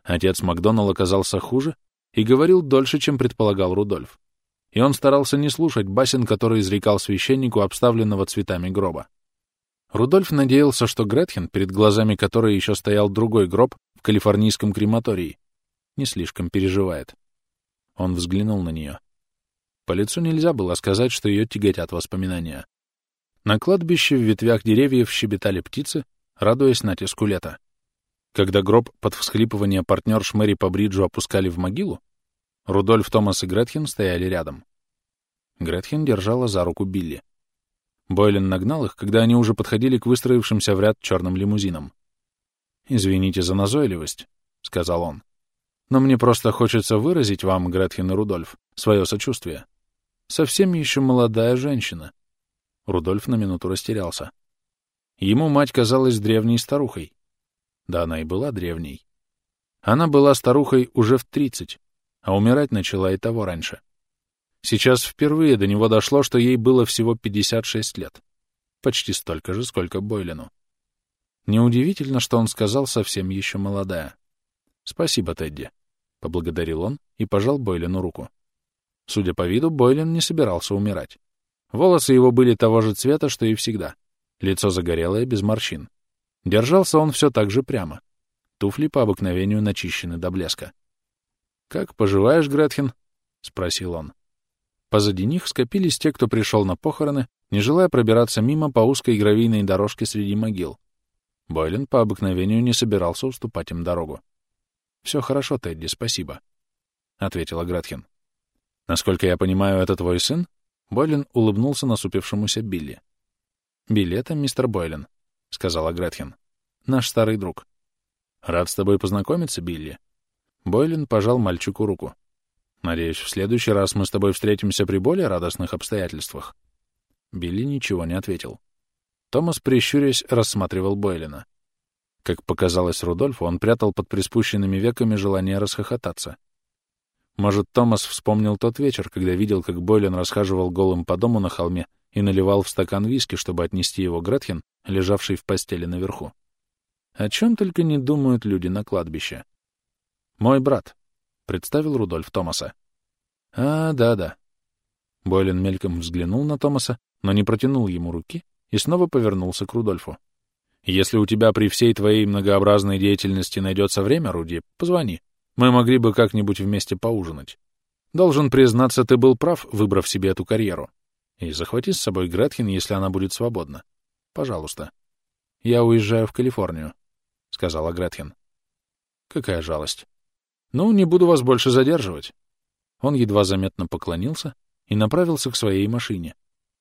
Отец Макдоналл оказался хуже и говорил дольше, чем предполагал Рудольф. И он старался не слушать басен, который изрекал священнику, обставленного цветами гроба. Рудольф надеялся, что Гретхен, перед глазами которой еще стоял другой гроб в калифорнийском крематории, не слишком переживает. Он взглянул на нее. По лицу нельзя было сказать, что ее тяготят воспоминания. На кладбище в ветвях деревьев щебетали птицы, радуясь натиску лета. Когда гроб под всхлипывание партнерш Мэри по бриджу опускали в могилу, Рудольф, Томас и Гретхен стояли рядом. Гретхен держала за руку Билли. Бойлен нагнал их, когда они уже подходили к выстроившимся в ряд черным лимузинам. «Извините за назойливость», — сказал он. «Но мне просто хочется выразить вам, Гретхен и Рудольф, свое сочувствие. Совсем еще молодая женщина, Рудольф на минуту растерялся. Ему мать казалась древней старухой. Да она и была древней. Она была старухой уже в тридцать, а умирать начала и того раньше. Сейчас впервые до него дошло, что ей было всего 56 лет. Почти столько же, сколько Бойлену. Неудивительно, что он сказал совсем еще молодая. «Спасибо, Тедди», — поблагодарил он и пожал Бойлену руку. Судя по виду, Бойлен не собирался умирать. Волосы его были того же цвета, что и всегда. Лицо загорелое, без морщин. Держался он все так же прямо. Туфли по обыкновению начищены до блеска. «Как поживаешь, Гретхен?» — спросил он. Позади них скопились те, кто пришел на похороны, не желая пробираться мимо по узкой гравийной дорожке среди могил. Бойлен по обыкновению не собирался уступать им дорогу. «Все хорошо, Тедди, спасибо», — ответила Гретхен. «Насколько я понимаю, это твой сын?» Бойлен улыбнулся насупившемуся Билли. «Билли, это мистер Бойлен», — сказала Гретхен. «Наш старый друг». «Рад с тобой познакомиться, Билли». Бойлен пожал мальчику руку. «Надеюсь, в следующий раз мы с тобой встретимся при более радостных обстоятельствах». Билли ничего не ответил. Томас, прищурясь, рассматривал Бойлена. Как показалось Рудольфу, он прятал под приспущенными веками желание расхохотаться. Может, Томас вспомнил тот вечер, когда видел, как Бойлен расхаживал голым по дому на холме и наливал в стакан виски, чтобы отнести его Гретхен, лежавший в постели наверху. О чем только не думают люди на кладбище. «Мой брат», — представил Рудольф Томаса. «А, да-да». Бойлен мельком взглянул на Томаса, но не протянул ему руки и снова повернулся к Рудольфу. «Если у тебя при всей твоей многообразной деятельности найдется время, Руди, позвони. Мы могли бы как-нибудь вместе поужинать. Должен признаться, ты был прав, выбрав себе эту карьеру. И захвати с собой Гретхен, если она будет свободна. Пожалуйста. Я уезжаю в Калифорнию, — сказала Гретхен. Какая жалость. Ну, не буду вас больше задерживать. Он едва заметно поклонился и направился к своей машине.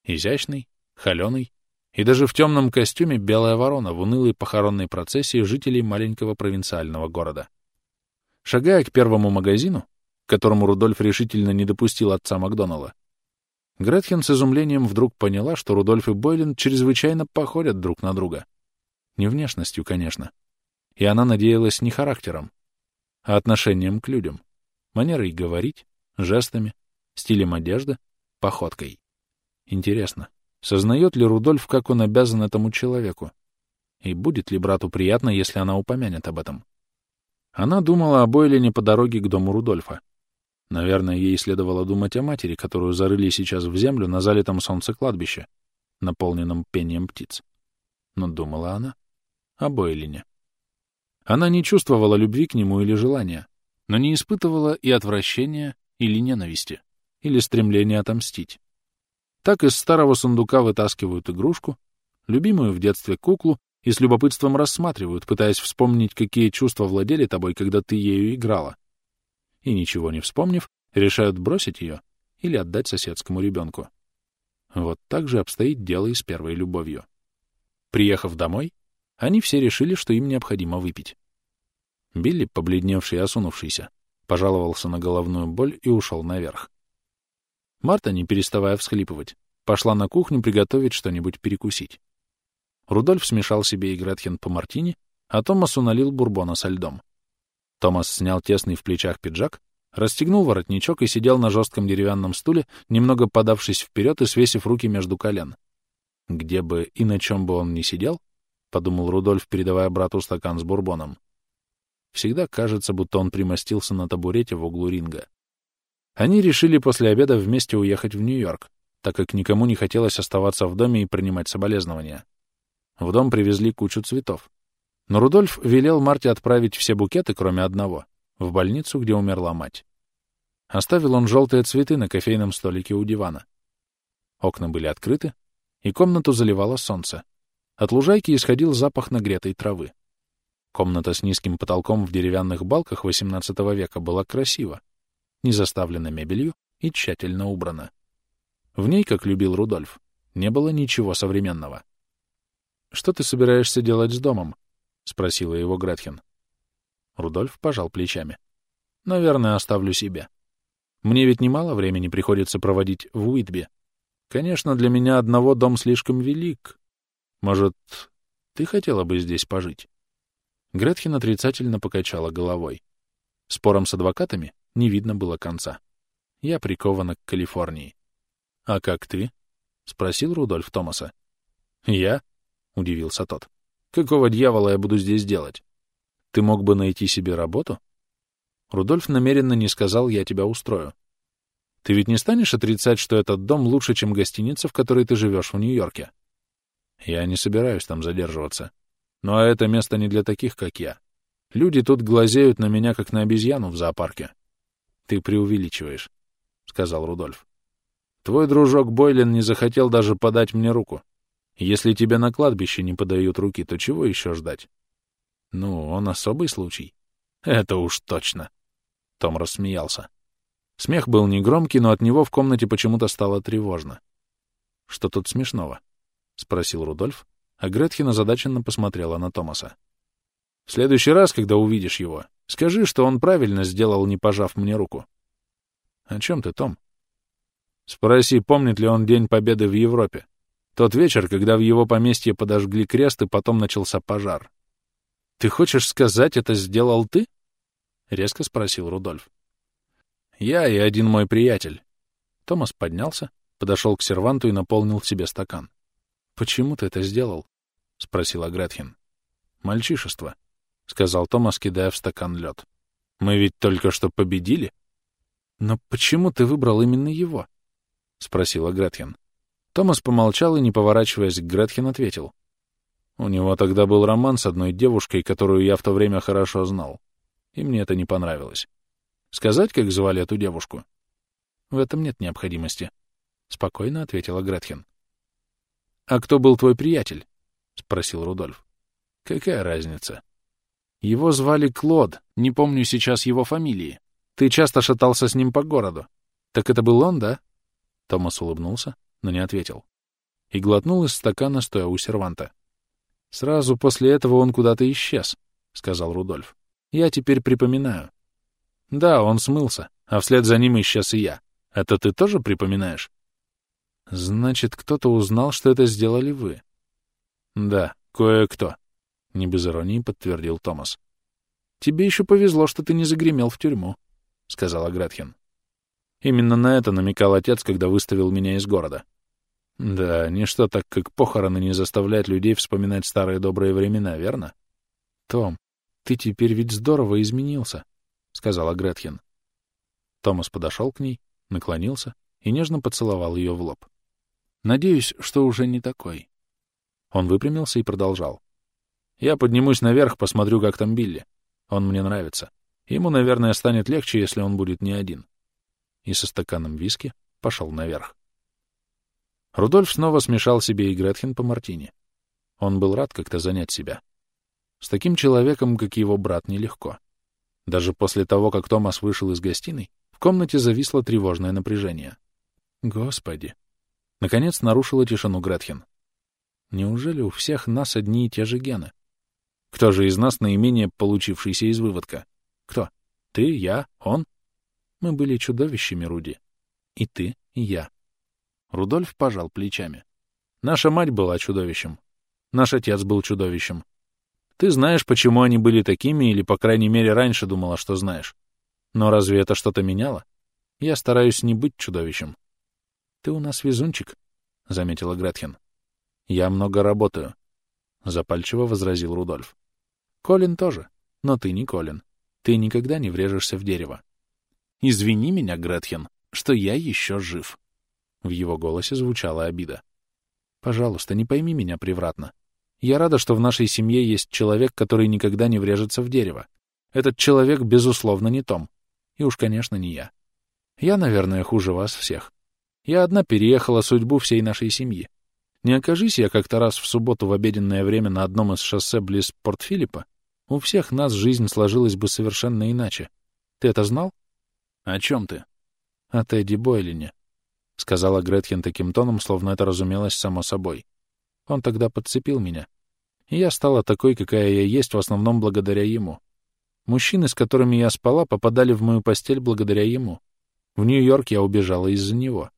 Изящный, холеный и даже в темном костюме белая ворона в унылой похоронной процессии жителей маленького провинциального города. Шагая к первому магазину, которому Рудольф решительно не допустил отца Макдоналла, Гретхен с изумлением вдруг поняла, что Рудольф и Бойлен чрезвычайно походят друг на друга. Не внешностью, конечно. И она надеялась не характером, а отношением к людям, манерой говорить, жестами, стилем одежды, походкой. Интересно, сознает ли Рудольф, как он обязан этому человеку? И будет ли брату приятно, если она упомянет об этом? Она думала о Бойлине по дороге к дому Рудольфа. Наверное, ей следовало думать о матери, которую зарыли сейчас в землю на залитом солнце кладбище, наполненном пением птиц. Но думала она о Бойлине. Она не чувствовала любви к нему или желания, но не испытывала и отвращения или ненависти, или стремления отомстить. Так из старого сундука вытаскивают игрушку, любимую в детстве куклу, и с любопытством рассматривают, пытаясь вспомнить, какие чувства владели тобой, когда ты ею играла. И ничего не вспомнив, решают бросить ее или отдать соседскому ребенку. Вот так же обстоит дело и с первой любовью. Приехав домой, они все решили, что им необходимо выпить. Билли, побледневший и осунувшийся, пожаловался на головную боль и ушел наверх. Марта, не переставая всхлипывать, пошла на кухню приготовить что-нибудь перекусить. Рудольф смешал себе и Гретхен по мартини а Томасу налил бурбона со льдом. Томас снял тесный в плечах пиджак, расстегнул воротничок и сидел на жестком деревянном стуле, немного подавшись вперед и свесив руки между колен. Где бы и на чем бы он ни сидел, — подумал Рудольф, передавая брату стакан с бурбоном, — всегда кажется, будто он примостился на табурете в углу ринга. Они решили после обеда вместе уехать в Нью-Йорк, так как никому не хотелось оставаться в доме и принимать соболезнования. В дом привезли кучу цветов. Но Рудольф велел Марте отправить все букеты, кроме одного, в больницу, где умерла мать. Оставил он желтые цветы на кофейном столике у дивана. Окна были открыты, и комнату заливало солнце. От лужайки исходил запах нагретой травы. Комната с низким потолком в деревянных балках XVIII века была красива, не заставлена мебелью и тщательно убрана. В ней, как любил Рудольф, не было ничего современного. «Что ты собираешься делать с домом?» — спросила его Гретхен. Рудольф пожал плечами. «Наверное, оставлю себе. Мне ведь немало времени приходится проводить в Уитбе. Конечно, для меня одного дом слишком велик. Может, ты хотела бы здесь пожить?» Гретхен отрицательно покачала головой. Спором с адвокатами не видно было конца. Я прикована к Калифорнии. «А как ты?» — спросил Рудольф Томаса. «Я?» — удивился тот. «Какого дьявола я буду здесь делать? Ты мог бы найти себе работу?» Рудольф намеренно не сказал «я тебя устрою». «Ты ведь не станешь отрицать, что этот дом лучше, чем гостиница, в которой ты живешь в Нью-Йорке?» «Я не собираюсь там задерживаться. Но это место не для таких, как я. Люди тут глазеют на меня, как на обезьяну в зоопарке». «Ты преувеличиваешь», — сказал Рудольф. «Твой дружок Бойлен не захотел даже подать мне руку. Если тебе на кладбище не подают руки, то чего еще ждать? Ну, он особый случай. Это уж точно. Том рассмеялся. Смех был негромкий, но от него в комнате почему-то стало тревожно. Что тут смешного? Спросил Рудольф, а Гретхен озадаченно посмотрела на Томаса. В следующий раз, когда увидишь его, скажи, что он правильно сделал, не пожав мне руку. О чем ты, Том? Спроси, помнит ли он День Победы в Европе. Тот вечер, когда в его поместье подожгли крест, и потом начался пожар. «Ты хочешь сказать, это сделал ты?» — резко спросил Рудольф. «Я и один мой приятель». Томас поднялся, подошел к серванту и наполнил себе стакан. «Почему ты это сделал?» — спросила Гретхен. «Мальчишество», — сказал Томас, кидая в стакан лед. «Мы ведь только что победили». «Но почему ты выбрал именно его?» — спросила Гретхен. Томас помолчал и, не поворачиваясь к Гретхен, ответил. У него тогда был роман с одной девушкой, которую я в то время хорошо знал. И мне это не понравилось. Сказать, как звали эту девушку? В этом нет необходимости. Спокойно ответила Гретхен. «А кто был твой приятель?» — спросил Рудольф. «Какая разница?» «Его звали Клод, не помню сейчас его фамилии. Ты часто шатался с ним по городу. Так это был он, да?» Томас улыбнулся, но не ответил. И глотнул из стакана, стоя у серванта. «Сразу после этого он куда-то исчез», — сказал Рудольф. «Я теперь припоминаю». «Да, он смылся, а вслед за ним исчез и я. Это ты тоже припоминаешь?» «Значит, кто-то узнал, что это сделали вы?» «Да, кое-кто», — не без иронии подтвердил Томас. «Тебе еще повезло, что ты не загремел в тюрьму», — сказала Гретхен. Именно на это намекал отец, когда выставил меня из города. Да, ничто так, как похороны не заставляет людей вспоминать старые добрые времена, верно? Том, ты теперь ведь здорово изменился, — сказала Гретхен. Томас подошел к ней, наклонился и нежно поцеловал ее в лоб. Надеюсь, что уже не такой. Он выпрямился и продолжал. Я поднимусь наверх, посмотрю, как там Билли. Он мне нравится. Ему, наверное, станет легче, если он будет не один и со стаканом виски пошел наверх. Рудольф снова смешал себе и Гретхен по мартине. Он был рад как-то занять себя. С таким человеком, как его брат, нелегко. Даже после того, как Томас вышел из гостиной, в комнате зависло тревожное напряжение. Господи! Наконец нарушила тишину Гретхен. Неужели у всех нас одни и те же гены? Кто же из нас наименее получившийся из выводка? Кто? Ты, я, он? Мы были чудовищами, Руди. И ты, и я. Рудольф пожал плечами. Наша мать была чудовищем. Наш отец был чудовищем. Ты знаешь, почему они были такими, или, по крайней мере, раньше думала, что знаешь. Но разве это что-то меняло? Я стараюсь не быть чудовищем. — Ты у нас везунчик, — заметила Гретхен. — Я много работаю, — запальчиво возразил Рудольф. — Колин тоже, но ты не Колин. Ты никогда не врежешься в дерево. — Извини меня, Гретхен, что я еще жив. В его голосе звучала обида. — Пожалуйста, не пойми меня превратно. Я рада, что в нашей семье есть человек, который никогда не врежется в дерево. Этот человек, безусловно, не Том. И уж, конечно, не я. Я, наверное, хуже вас всех. Я одна переехала судьбу всей нашей семьи. Не окажись я как-то раз в субботу в обеденное время на одном из шоссе близ Порт-Филиппа, у всех нас жизнь сложилась бы совершенно иначе. Ты это знал? — О чем ты? — О Тедди Бойлине, — сказала Гретхен таким тоном, словно это разумелось само собой. Он тогда подцепил меня. И я стала такой, какая я есть, в основном благодаря ему. Мужчины, с которыми я спала, попадали в мою постель благодаря ему. В Нью-Йорк я убежала из-за него.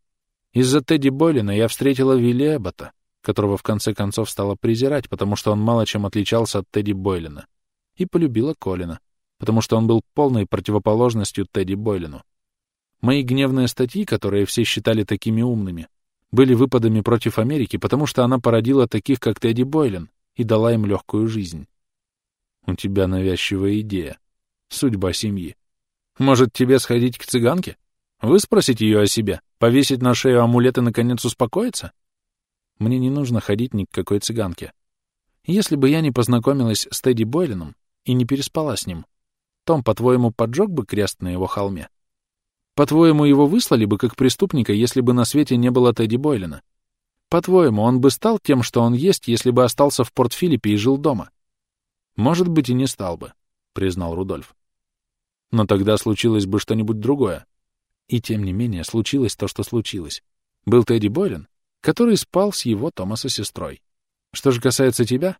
Из-за Тедди Бойлина я встретила Вилли Эббота, которого в конце концов стала презирать, потому что он мало чем отличался от Тедди Бойлина. И полюбила Колина, потому что он был полной противоположностью Тедди Бойлину. Мои гневные статьи, которые все считали такими умными, были выпадами против Америки, потому что она породила таких, как Тедди Бойлен, и дала им легкую жизнь. У тебя навязчивая идея. Судьба семьи. Может, тебе сходить к цыганке? Выспросить ее о себе? Повесить на шею амулет и, наконец, успокоиться? Мне не нужно ходить ни к какой цыганке. Если бы я не познакомилась с Тедди Бойленом и не переспала с ним, Том, по-твоему, поджег бы крест на его холме? По-твоему, его выслали бы как преступника, если бы на свете не было Тедди Бойлина? По-твоему, он бы стал тем, что он есть, если бы остался в Порт-Филиппе и жил дома? Может быть, и не стал бы, — признал Рудольф. Но тогда случилось бы что-нибудь другое. И тем не менее случилось то, что случилось. Был Тедди Бойлин, который спал с его Томаса сестрой. Что же касается тебя,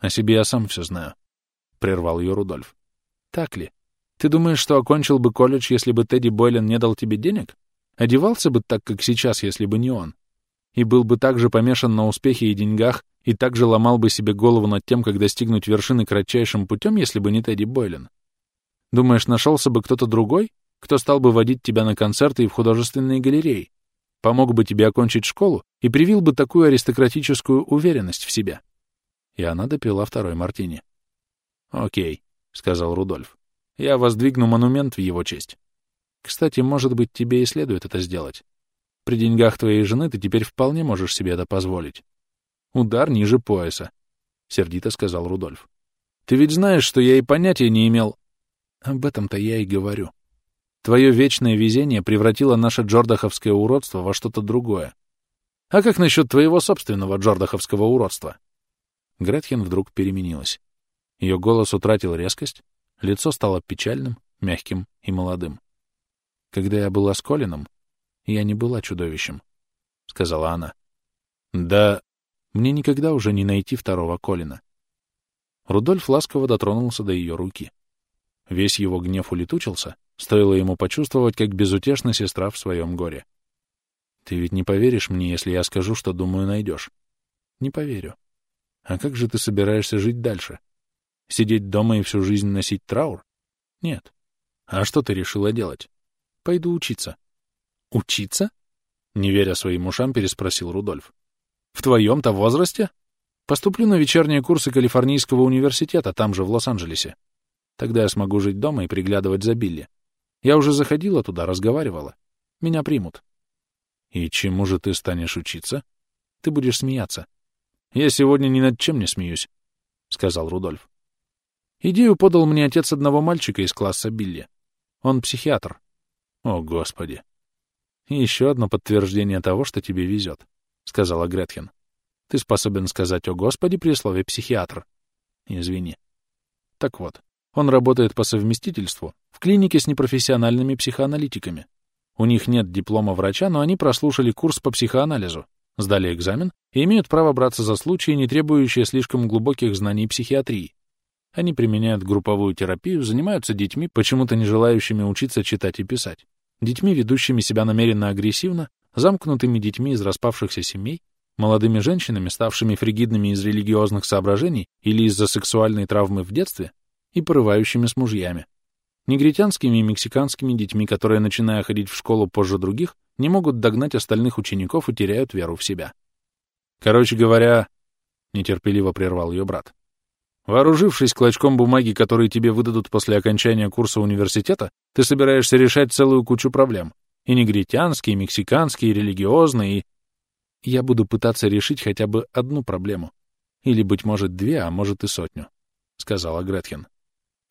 о себе я сам все знаю, — прервал ее Рудольф. Так ли? Ты думаешь, что окончил бы колледж, если бы Тедди Бойлен не дал тебе денег? Одевался бы так, как сейчас, если бы не он? И был бы так же помешан на успехе и деньгах, и так же ломал бы себе голову над тем, как достигнуть вершины кратчайшим путем, если бы не Тедди Бойлен? Думаешь, нашелся бы кто-то другой, кто стал бы водить тебя на концерты и в художественные галереи, помог бы тебе окончить школу и привил бы такую аристократическую уверенность в себе? И она допила второй мартини. «Окей», — сказал Рудольф. Я воздвигну монумент в его честь. Кстати, может быть, тебе и следует это сделать. При деньгах твоей жены ты теперь вполне можешь себе это позволить. Удар ниже пояса, — сердито сказал Рудольф. Ты ведь знаешь, что я и понятия не имел... Об этом-то я и говорю. Твое вечное везение превратило наше джордаховское уродство во что-то другое. А как насчет твоего собственного джордаховского уродства? Гретхен вдруг переменилась. Ее голос утратил резкость, Лицо стало печальным, мягким и молодым. «Когда я была с Колином, я не была чудовищем», — сказала она. «Да, мне никогда уже не найти второго Колина». Рудольф ласково дотронулся до ее руки. Весь его гнев улетучился, стоило ему почувствовать, как безутешна сестра в своем горе. «Ты ведь не поверишь мне, если я скажу, что, думаю, найдешь?» «Не поверю. А как же ты собираешься жить дальше?» Сидеть дома и всю жизнь носить траур? Нет. А что ты решила делать? Пойду учиться. Учиться? Не веря своим ушам, переспросил Рудольф. В твоем-то возрасте? Поступлю на вечерние курсы Калифорнийского университета, там же, в Лос-Анджелесе. Тогда я смогу жить дома и приглядывать за Билли. Я уже заходила туда, разговаривала. Меня примут. И чему же ты станешь учиться? Ты будешь смеяться. Я сегодня ни над чем не смеюсь, — сказал Рудольф. Идею подал мне отец одного мальчика из класса Билли. Он психиатр. О, Господи. И еще одно подтверждение того, что тебе везет, — сказала Гретхен. Ты способен сказать «О, Господи» при слове «психиатр». Извини. Так вот, он работает по совместительству в клинике с непрофессиональными психоаналитиками. У них нет диплома врача, но они прослушали курс по психоанализу, сдали экзамен и имеют право браться за случаи, не требующие слишком глубоких знаний психиатрии. Они применяют групповую терапию, занимаются детьми, почему-то не желающими учиться читать и писать, детьми, ведущими себя намеренно агрессивно, замкнутыми детьми из распавшихся семей, молодыми женщинами, ставшими фригидными из религиозных соображений или из-за сексуальной травмы в детстве, и порывающими с мужьями, негритянскими и мексиканскими детьми, которые, начиная ходить в школу позже других, не могут догнать остальных учеников и теряют веру в себя. Короче говоря, — нетерпеливо прервал ее брат, вооружившись клочком бумаги, который тебе выдадут после окончания курса университета, ты собираешься решать целую кучу проблем. И негритянские, и мексиканские, и религиозные, и... Я буду пытаться решить хотя бы одну проблему. Или, быть может, две, а может и сотню, — сказала Гретхен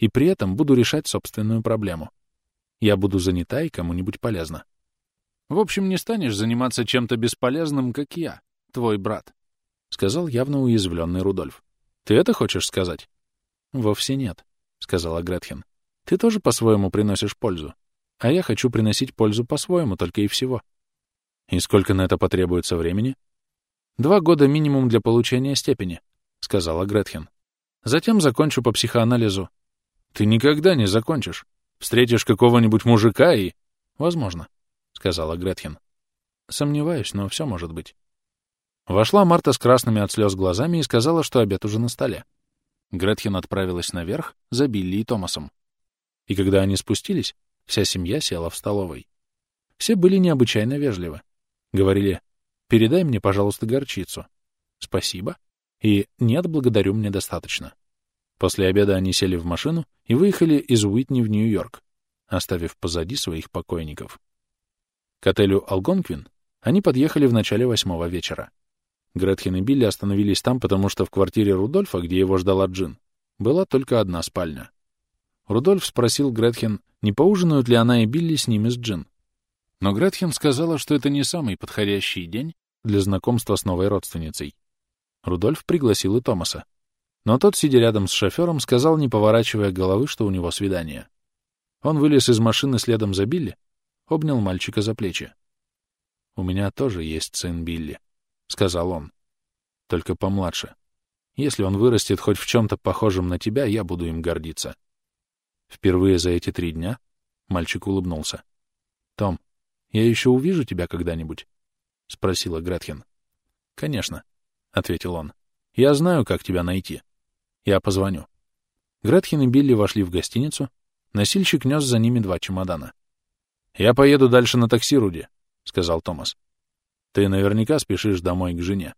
и при этом буду решать собственную проблему. Я буду занята и кому-нибудь полезна. В общем, не станешь заниматься чем-то бесполезным, как я, твой брат, — сказал явно уязвленный Рудольф. Ты это хочешь сказать? Вовсе нет, — сказала Гретхен. Ты тоже по-своему приносишь пользу, а я хочу приносить пользу по-своему, только и всего. И сколько на это потребуется времени? Два года минимум для получения степени, — сказала Гретхен. Затем закончу по психоанализу ты никогда не закончишь. Встретишь какого-нибудь мужика и... Возможно, — сказала Гретхен. Сомневаюсь, но все может быть. Вошла Марта с красными от слез глазами и сказала, что обед уже на столе. Гретхен отправилась наверх за Билли и Томасом. И когда они спустились, вся семья села в столовой. Все были необычайно вежливы. Говорили, передай мне, пожалуйста, горчицу. Спасибо. И нет, благодарю, мне достаточно. После обеда они сели в машину и выехали из Уитни в Нью-Йорк, оставив позади своих покойников. К отелю «Алгонквин» они подъехали в начале восьмого вечера. Гретхен и Билли остановились там, потому что в квартире Рудольфа, где его ждала Джин, была только одна спальня. Рудольф спросил Гретхен, не поужинают ли она и Билли с ними с Джин. Но Гретхен сказала, что это не самый подходящий день для знакомства с новой родственницей. Рудольф пригласил и Томаса. Но тот, сидя рядом с шофером, сказал, не поворачивая головы, что у него свидание. Он вылез из машины следом за Билли, обнял мальчика за плечи. «У меня тоже есть сын Билли», — сказал он. «Только помладше. Если он вырастет хоть в чем-то похожем на тебя, я буду им гордиться». Впервые за эти три дня мальчик улыбнулся. «Том, я еще увижу тебя когда-нибудь?» — спросила Гретхен. «Конечно», — ответил он. «Я знаю, как тебя найти». Я позвоню. Гретхен и Билли вошли в гостиницу. Носильщик нес за ними два чемодана. «Я поеду дальше на такси, Руди», — сказал Томас. «Ты наверняка спешишь домой к жене».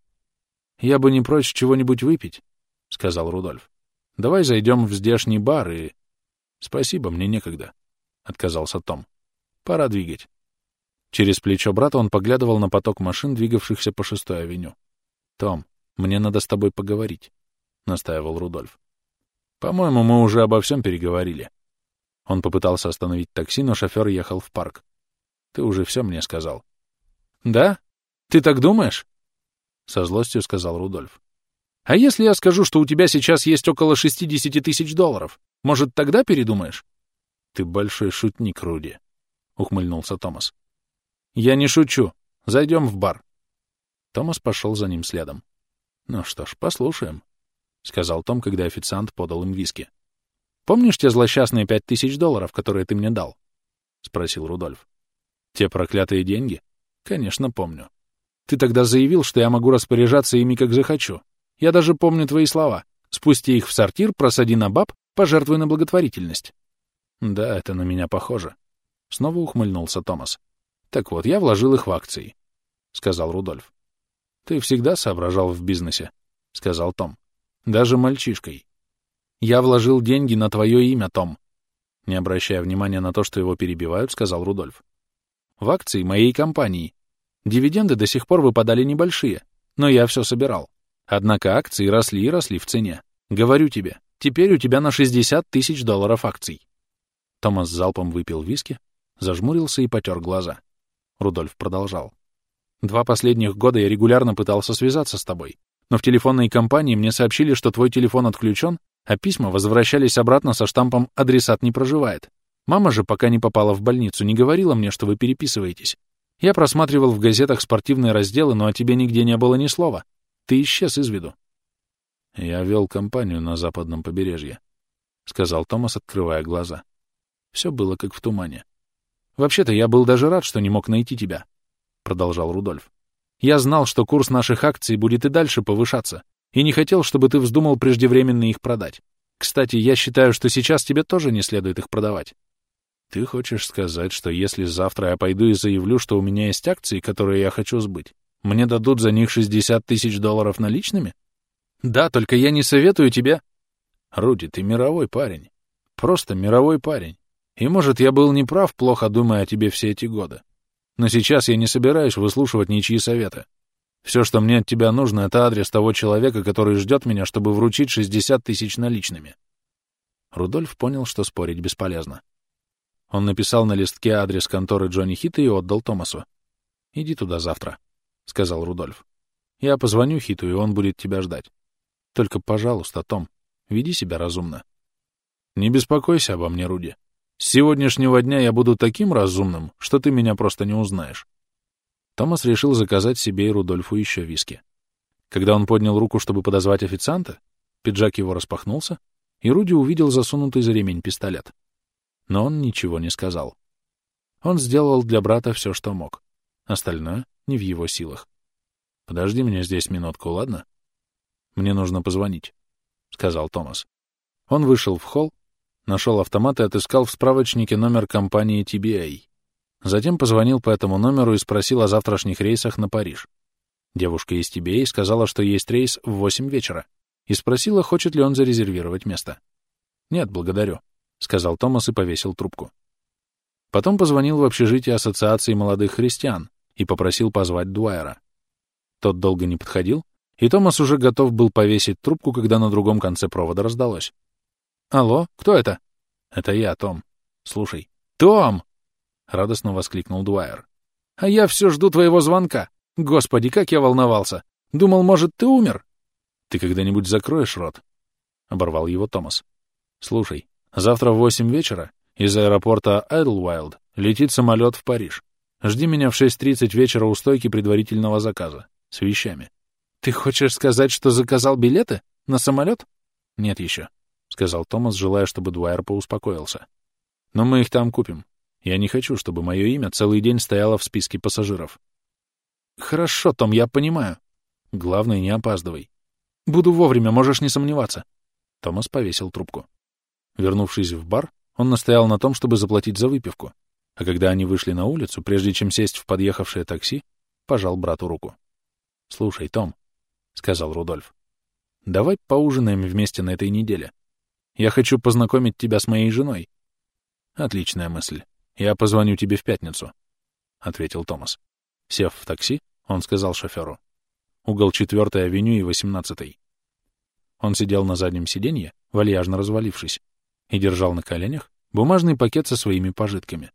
«Я бы не прочь чего-нибудь выпить», — сказал Рудольф. «Давай зайдем в здешний бар и...» «Спасибо, мне некогда», — отказался Том. «Пора двигать». Через плечо брата он поглядывал на поток машин, двигавшихся по шестой авеню. «Том, мне надо с тобой поговорить». — настаивал Рудольф. «По-моему, мы уже обо всем переговорили». Он попытался остановить такси, но шофер ехал в парк. «Ты уже все мне сказал». «Да? Ты так думаешь?» — со злостью сказал Рудольф. «А если я скажу, что у тебя сейчас есть около 60 тысяч долларов, может, тогда передумаешь?» «Ты большой шутник, Руди», — ухмыльнулся Томас. «Я не шучу. Зайдем в бар». Томас пошел за ним следом. «Ну что ж, послушаем». — сказал Том, когда официант подал им виски. «Помнишь те злосчастные пять тысяч долларов, которые ты мне дал?» — спросил Рудольф. «Те проклятые деньги? Конечно, помню. Ты тогда заявил, что я могу распоряжаться ими, как захочу. Я даже помню твои слова. Спусти их в сортир, просади на баб, пожертвуй на благотворительность». «Да, это на меня похоже». Снова ухмыльнулся Томас. «Так вот, я вложил их в акции», — сказал Рудольф. «Ты всегда соображал в бизнесе», — сказал Том. Даже мальчишкой. Я вложил деньги на твое имя, Том. Не обращая внимания на то, что его перебивают, сказал Рудольф. В акции моей компании. Дивиденды до сих пор выпадали небольшие, но я все собирал. Однако акции росли и росли в цене. Говорю тебе, теперь у тебя на 60 тысяч долларов акций. Томас залпом выпил виски, зажмурился и потер глаза. Рудольф продолжал. Два последних года я регулярно пытался связаться с тобой, но в телефонной компании мне сообщили, что твой телефон отключен, а письма возвращались обратно со штампом «Адресат не проживает». Мама же, пока не попала в больницу, не говорила мне, что вы переписываетесь. Я просматривал в газетах спортивные разделы, но о тебе нигде не было ни слова. Ты исчез из виду. Я вел компанию на западном побережье, — сказал Томас, открывая глаза. Все было как в тумане. Вообще-то я был даже рад, что не мог найти тебя, — продолжал Рудольф. Я знал, что курс наших акций будет и дальше повышаться, и не хотел, чтобы ты вздумал преждевременно их продать. Кстати, я считаю, что сейчас тебе тоже не следует их продавать. Ты хочешь сказать, что если завтра я пойду и заявлю, что у меня есть акции, которые я хочу сбыть, мне дадут за них 60 тысяч долларов наличными? Да, только я не советую тебе... Руди, ты мировой парень. Просто мировой парень. И, может, я был неправ, плохо думая о тебе все эти годы. Но сейчас я не собираюсь выслушивать ничьи советы. Все, что мне от тебя нужно, это адрес того человека, который ждет меня, чтобы вручить 60 тысяч наличными. Рудольф понял, что спорить бесполезно. Он написал на листке адрес конторы Джонни Хита и отдал Томасу. «Иди туда завтра», — сказал Рудольф. «Я позвоню Хиту, и он будет тебя ждать. Только, пожалуйста, Том, веди себя разумно». «Не беспокойся обо мне, Руди. С сегодняшнего дня я буду таким разумным, что ты меня просто не узнаешь». Томас решил заказать себе и Рудольфу еще виски. Когда он поднял руку, чтобы подозвать официанта, пиджак его распахнулся, и Руди увидел засунутый за ремень пистолет. Но он ничего не сказал. Он сделал для брата все, что мог. Остальное не в его силах. «Подожди меня здесь минутку, ладно?» «Мне нужно позвонить», — сказал Томас. Он вышел в холл, нашел автомат и отыскал в справочнике номер компании TBA. Затем позвонил по этому номеру и спросил о завтрашних рейсах на Париж. Девушка из TBA сказала, что есть рейс в 8 вечера, и спросила, хочет ли он зарезервировать место. «Нет, благодарю», — сказал Томас и повесил трубку. Потом позвонил в общежитие Ассоциации молодых христиан и попросил позвать Дуайера. Тот долго не подходил, и Томас уже готов был повесить трубку, когда на другом конце провода раздалось. «Алло, кто это?» «Это я, Том. Слушай». «Том!» — радостно воскликнул Дуайер. «А я все жду твоего звонка. Господи, как я волновался! Думал, может, ты умер?» «Ты когда-нибудь закроешь рот?» — оборвал его Томас. «Слушай, завтра в восемь вечера из аэропорта Айдлвайлд летит самолет в Париж. Жди меня в 6.30 вечера у стойки предварительного заказа. С вещами. Ты хочешь сказать, что заказал билеты? На самолет? Нет еще, — сказал Томас, желая, чтобы Дуайер поуспокоился. Но мы их там купим. Я не хочу, чтобы мое имя целый день стояло в списке пассажиров. Хорошо, Том, я понимаю. Главное, не опаздывай. Буду вовремя, можешь не сомневаться. Томас повесил трубку. Вернувшись в бар, он настоял на том, чтобы заплатить за выпивку. А когда они вышли на улицу, прежде чем сесть в подъехавшее такси, пожал брату руку. «Слушай, Том», — сказал Рудольф, — «давай поужинаем вместе на этой неделе. Я хочу познакомить тебя с моей женой». «Отличная мысль. «Я позвоню тебе в пятницу», — ответил Томас. Сев в такси, он сказал шоферу. «Угол 4-й авеню и 18-й». Он сидел на заднем сиденье, вальяжно развалившись, и держал на коленях бумажный пакет со своими пожитками.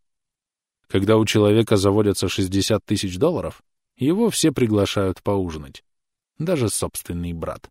Когда у человека заводятся 60 тысяч долларов, его все приглашают поужинать. Даже собственный брат.